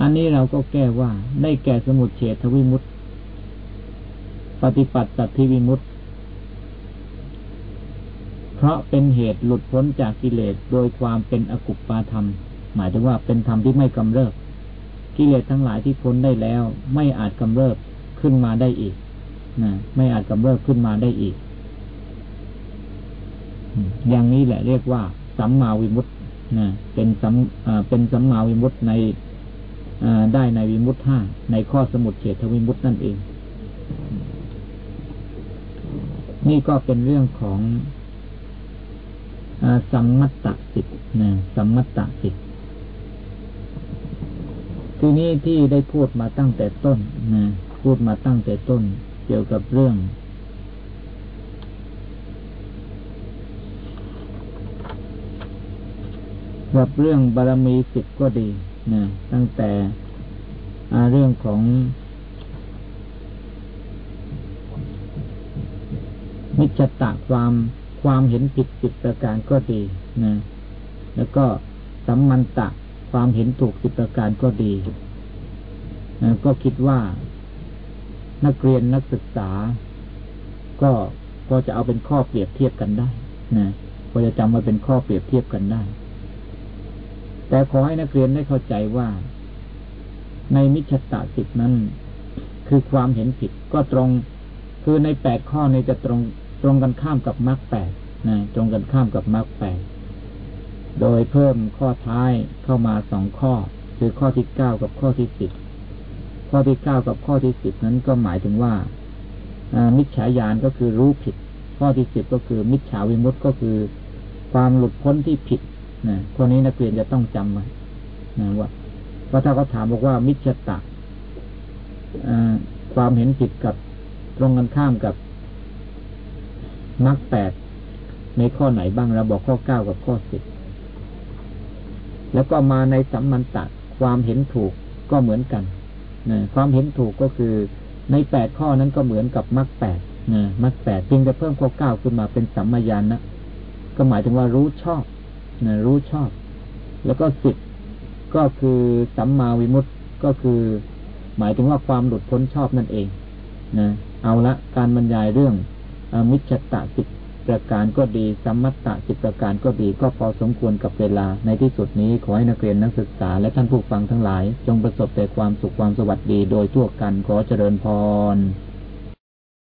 อันนี้เราก็แก้ว่าได้แก่สมุทเฉทวิมุตติ ปฏิปัติสัตธิวิมุตติ เพราะเป็นเหตุหลุดพ้นจากกิเลสโดยความเป็นอกุปปาธรรม หมายถึงว่าเป็นธรรมที่ไม่กำเริบ กิเลสทั้งหลายที่พ้นได้แล้ว ไม่อาจกำเริบขึ้นมาได้อีกนะไม่อาจกำเริบขึ้นมาได้อีก อย่างนี้แหละเรียกว่า สัมมาวิมุตต์นะเป็นสัมเป็นสัมมาวิมุตต์ใน ได้ในวิมุตห้าในข้อสมุดเฉทวิมุตนั่นเอง นี่ก็เป็นเรื่องของอสัมมัตตสิทธิ์นะสัมมัตตสิทธิ์ทีนี้ที่ได้พูดมาตั้งแต่ต้นนะพูดมาตั้งแต่ต้น เกี่ยวกับเรื่อง กับเรื่องบารมีสิบก็ดี นะตั้งแต่เรื่องของมิจตะความความเห็นผิดสิบประการก็ดีนะแล้วก็สัมมันตะความเห็นถูกสิบประการก็ดีนะก็คิดว่านักเรียนนักศึกษา ก็ก็จะเอาเป็นข้อเปรียบเทียบกันได้นะก็จะจำมาเป็นข้อเปรียบเทียบกันได้ แต่ขอให้นักเรียนได้เข้าใจว่า ในมิจฉาสิทธินั้น คือความเห็นผิดก็ตรง คือในแปดข้อนี้จะตรงตรงกันข้ามกับมรรคแปดนะตรงกันข้ามกับมรรคแปดโดยเพิ่มข้อท้ายเข้ามาสองข้อ คือข้อที่เก้ากับข้อที่สิบข้อที่เก้ากับข้อที่สิบนั้นก็หมายถึงว่ามิจฉาญาณก็คือรู้ผิด ข้อที่สิบก็คือมิจฉาวิมุตต์ก็คือ ความหลุดพ้นที่ผิด นะข้อนี้นักเรียนจะต้องจำไว้นะว่าว่าถ้าเขาถามบอกว่ามิจฉตะความเห็นผิดกับตรงกันข้ามกับมรรคแปดในข้อไหนบ้างเราบอกข้อเก้ากับข้อสิบแล้วก็มาในสัมมันตะความเห็นถูกก็เหมือนกันนะความเห็นถูกก็คือในแปดข้อนั้นก็เหมือนกับมรรคแปดนะมรรคแปดเพียงจะเพิ่มข้อเก้าขึ้นมาเป็นสัมมาญาณนะก็หมายถึงว่ารู้ชอบ นะรู้ชอบ แล้วก็สิบก็คือสัมมาวิมุตต์ก็คือ หมายถึงว่าความหลุดพ้นชอบนั่นเองนะเอาละการบรรยายเรื่องอมิจฉตะสิบประการก็ดีสัมมัตตะสิบประการก็ดี ก็พอสมควรกับเวลาในที่สุดนี้ขอให้นักเรียนนักศึกษาและท่านผู้ฟังทั้งหลาย จงประสบแต่ความสุขความสวัสดีโดยทั่วกันขอเจริญพร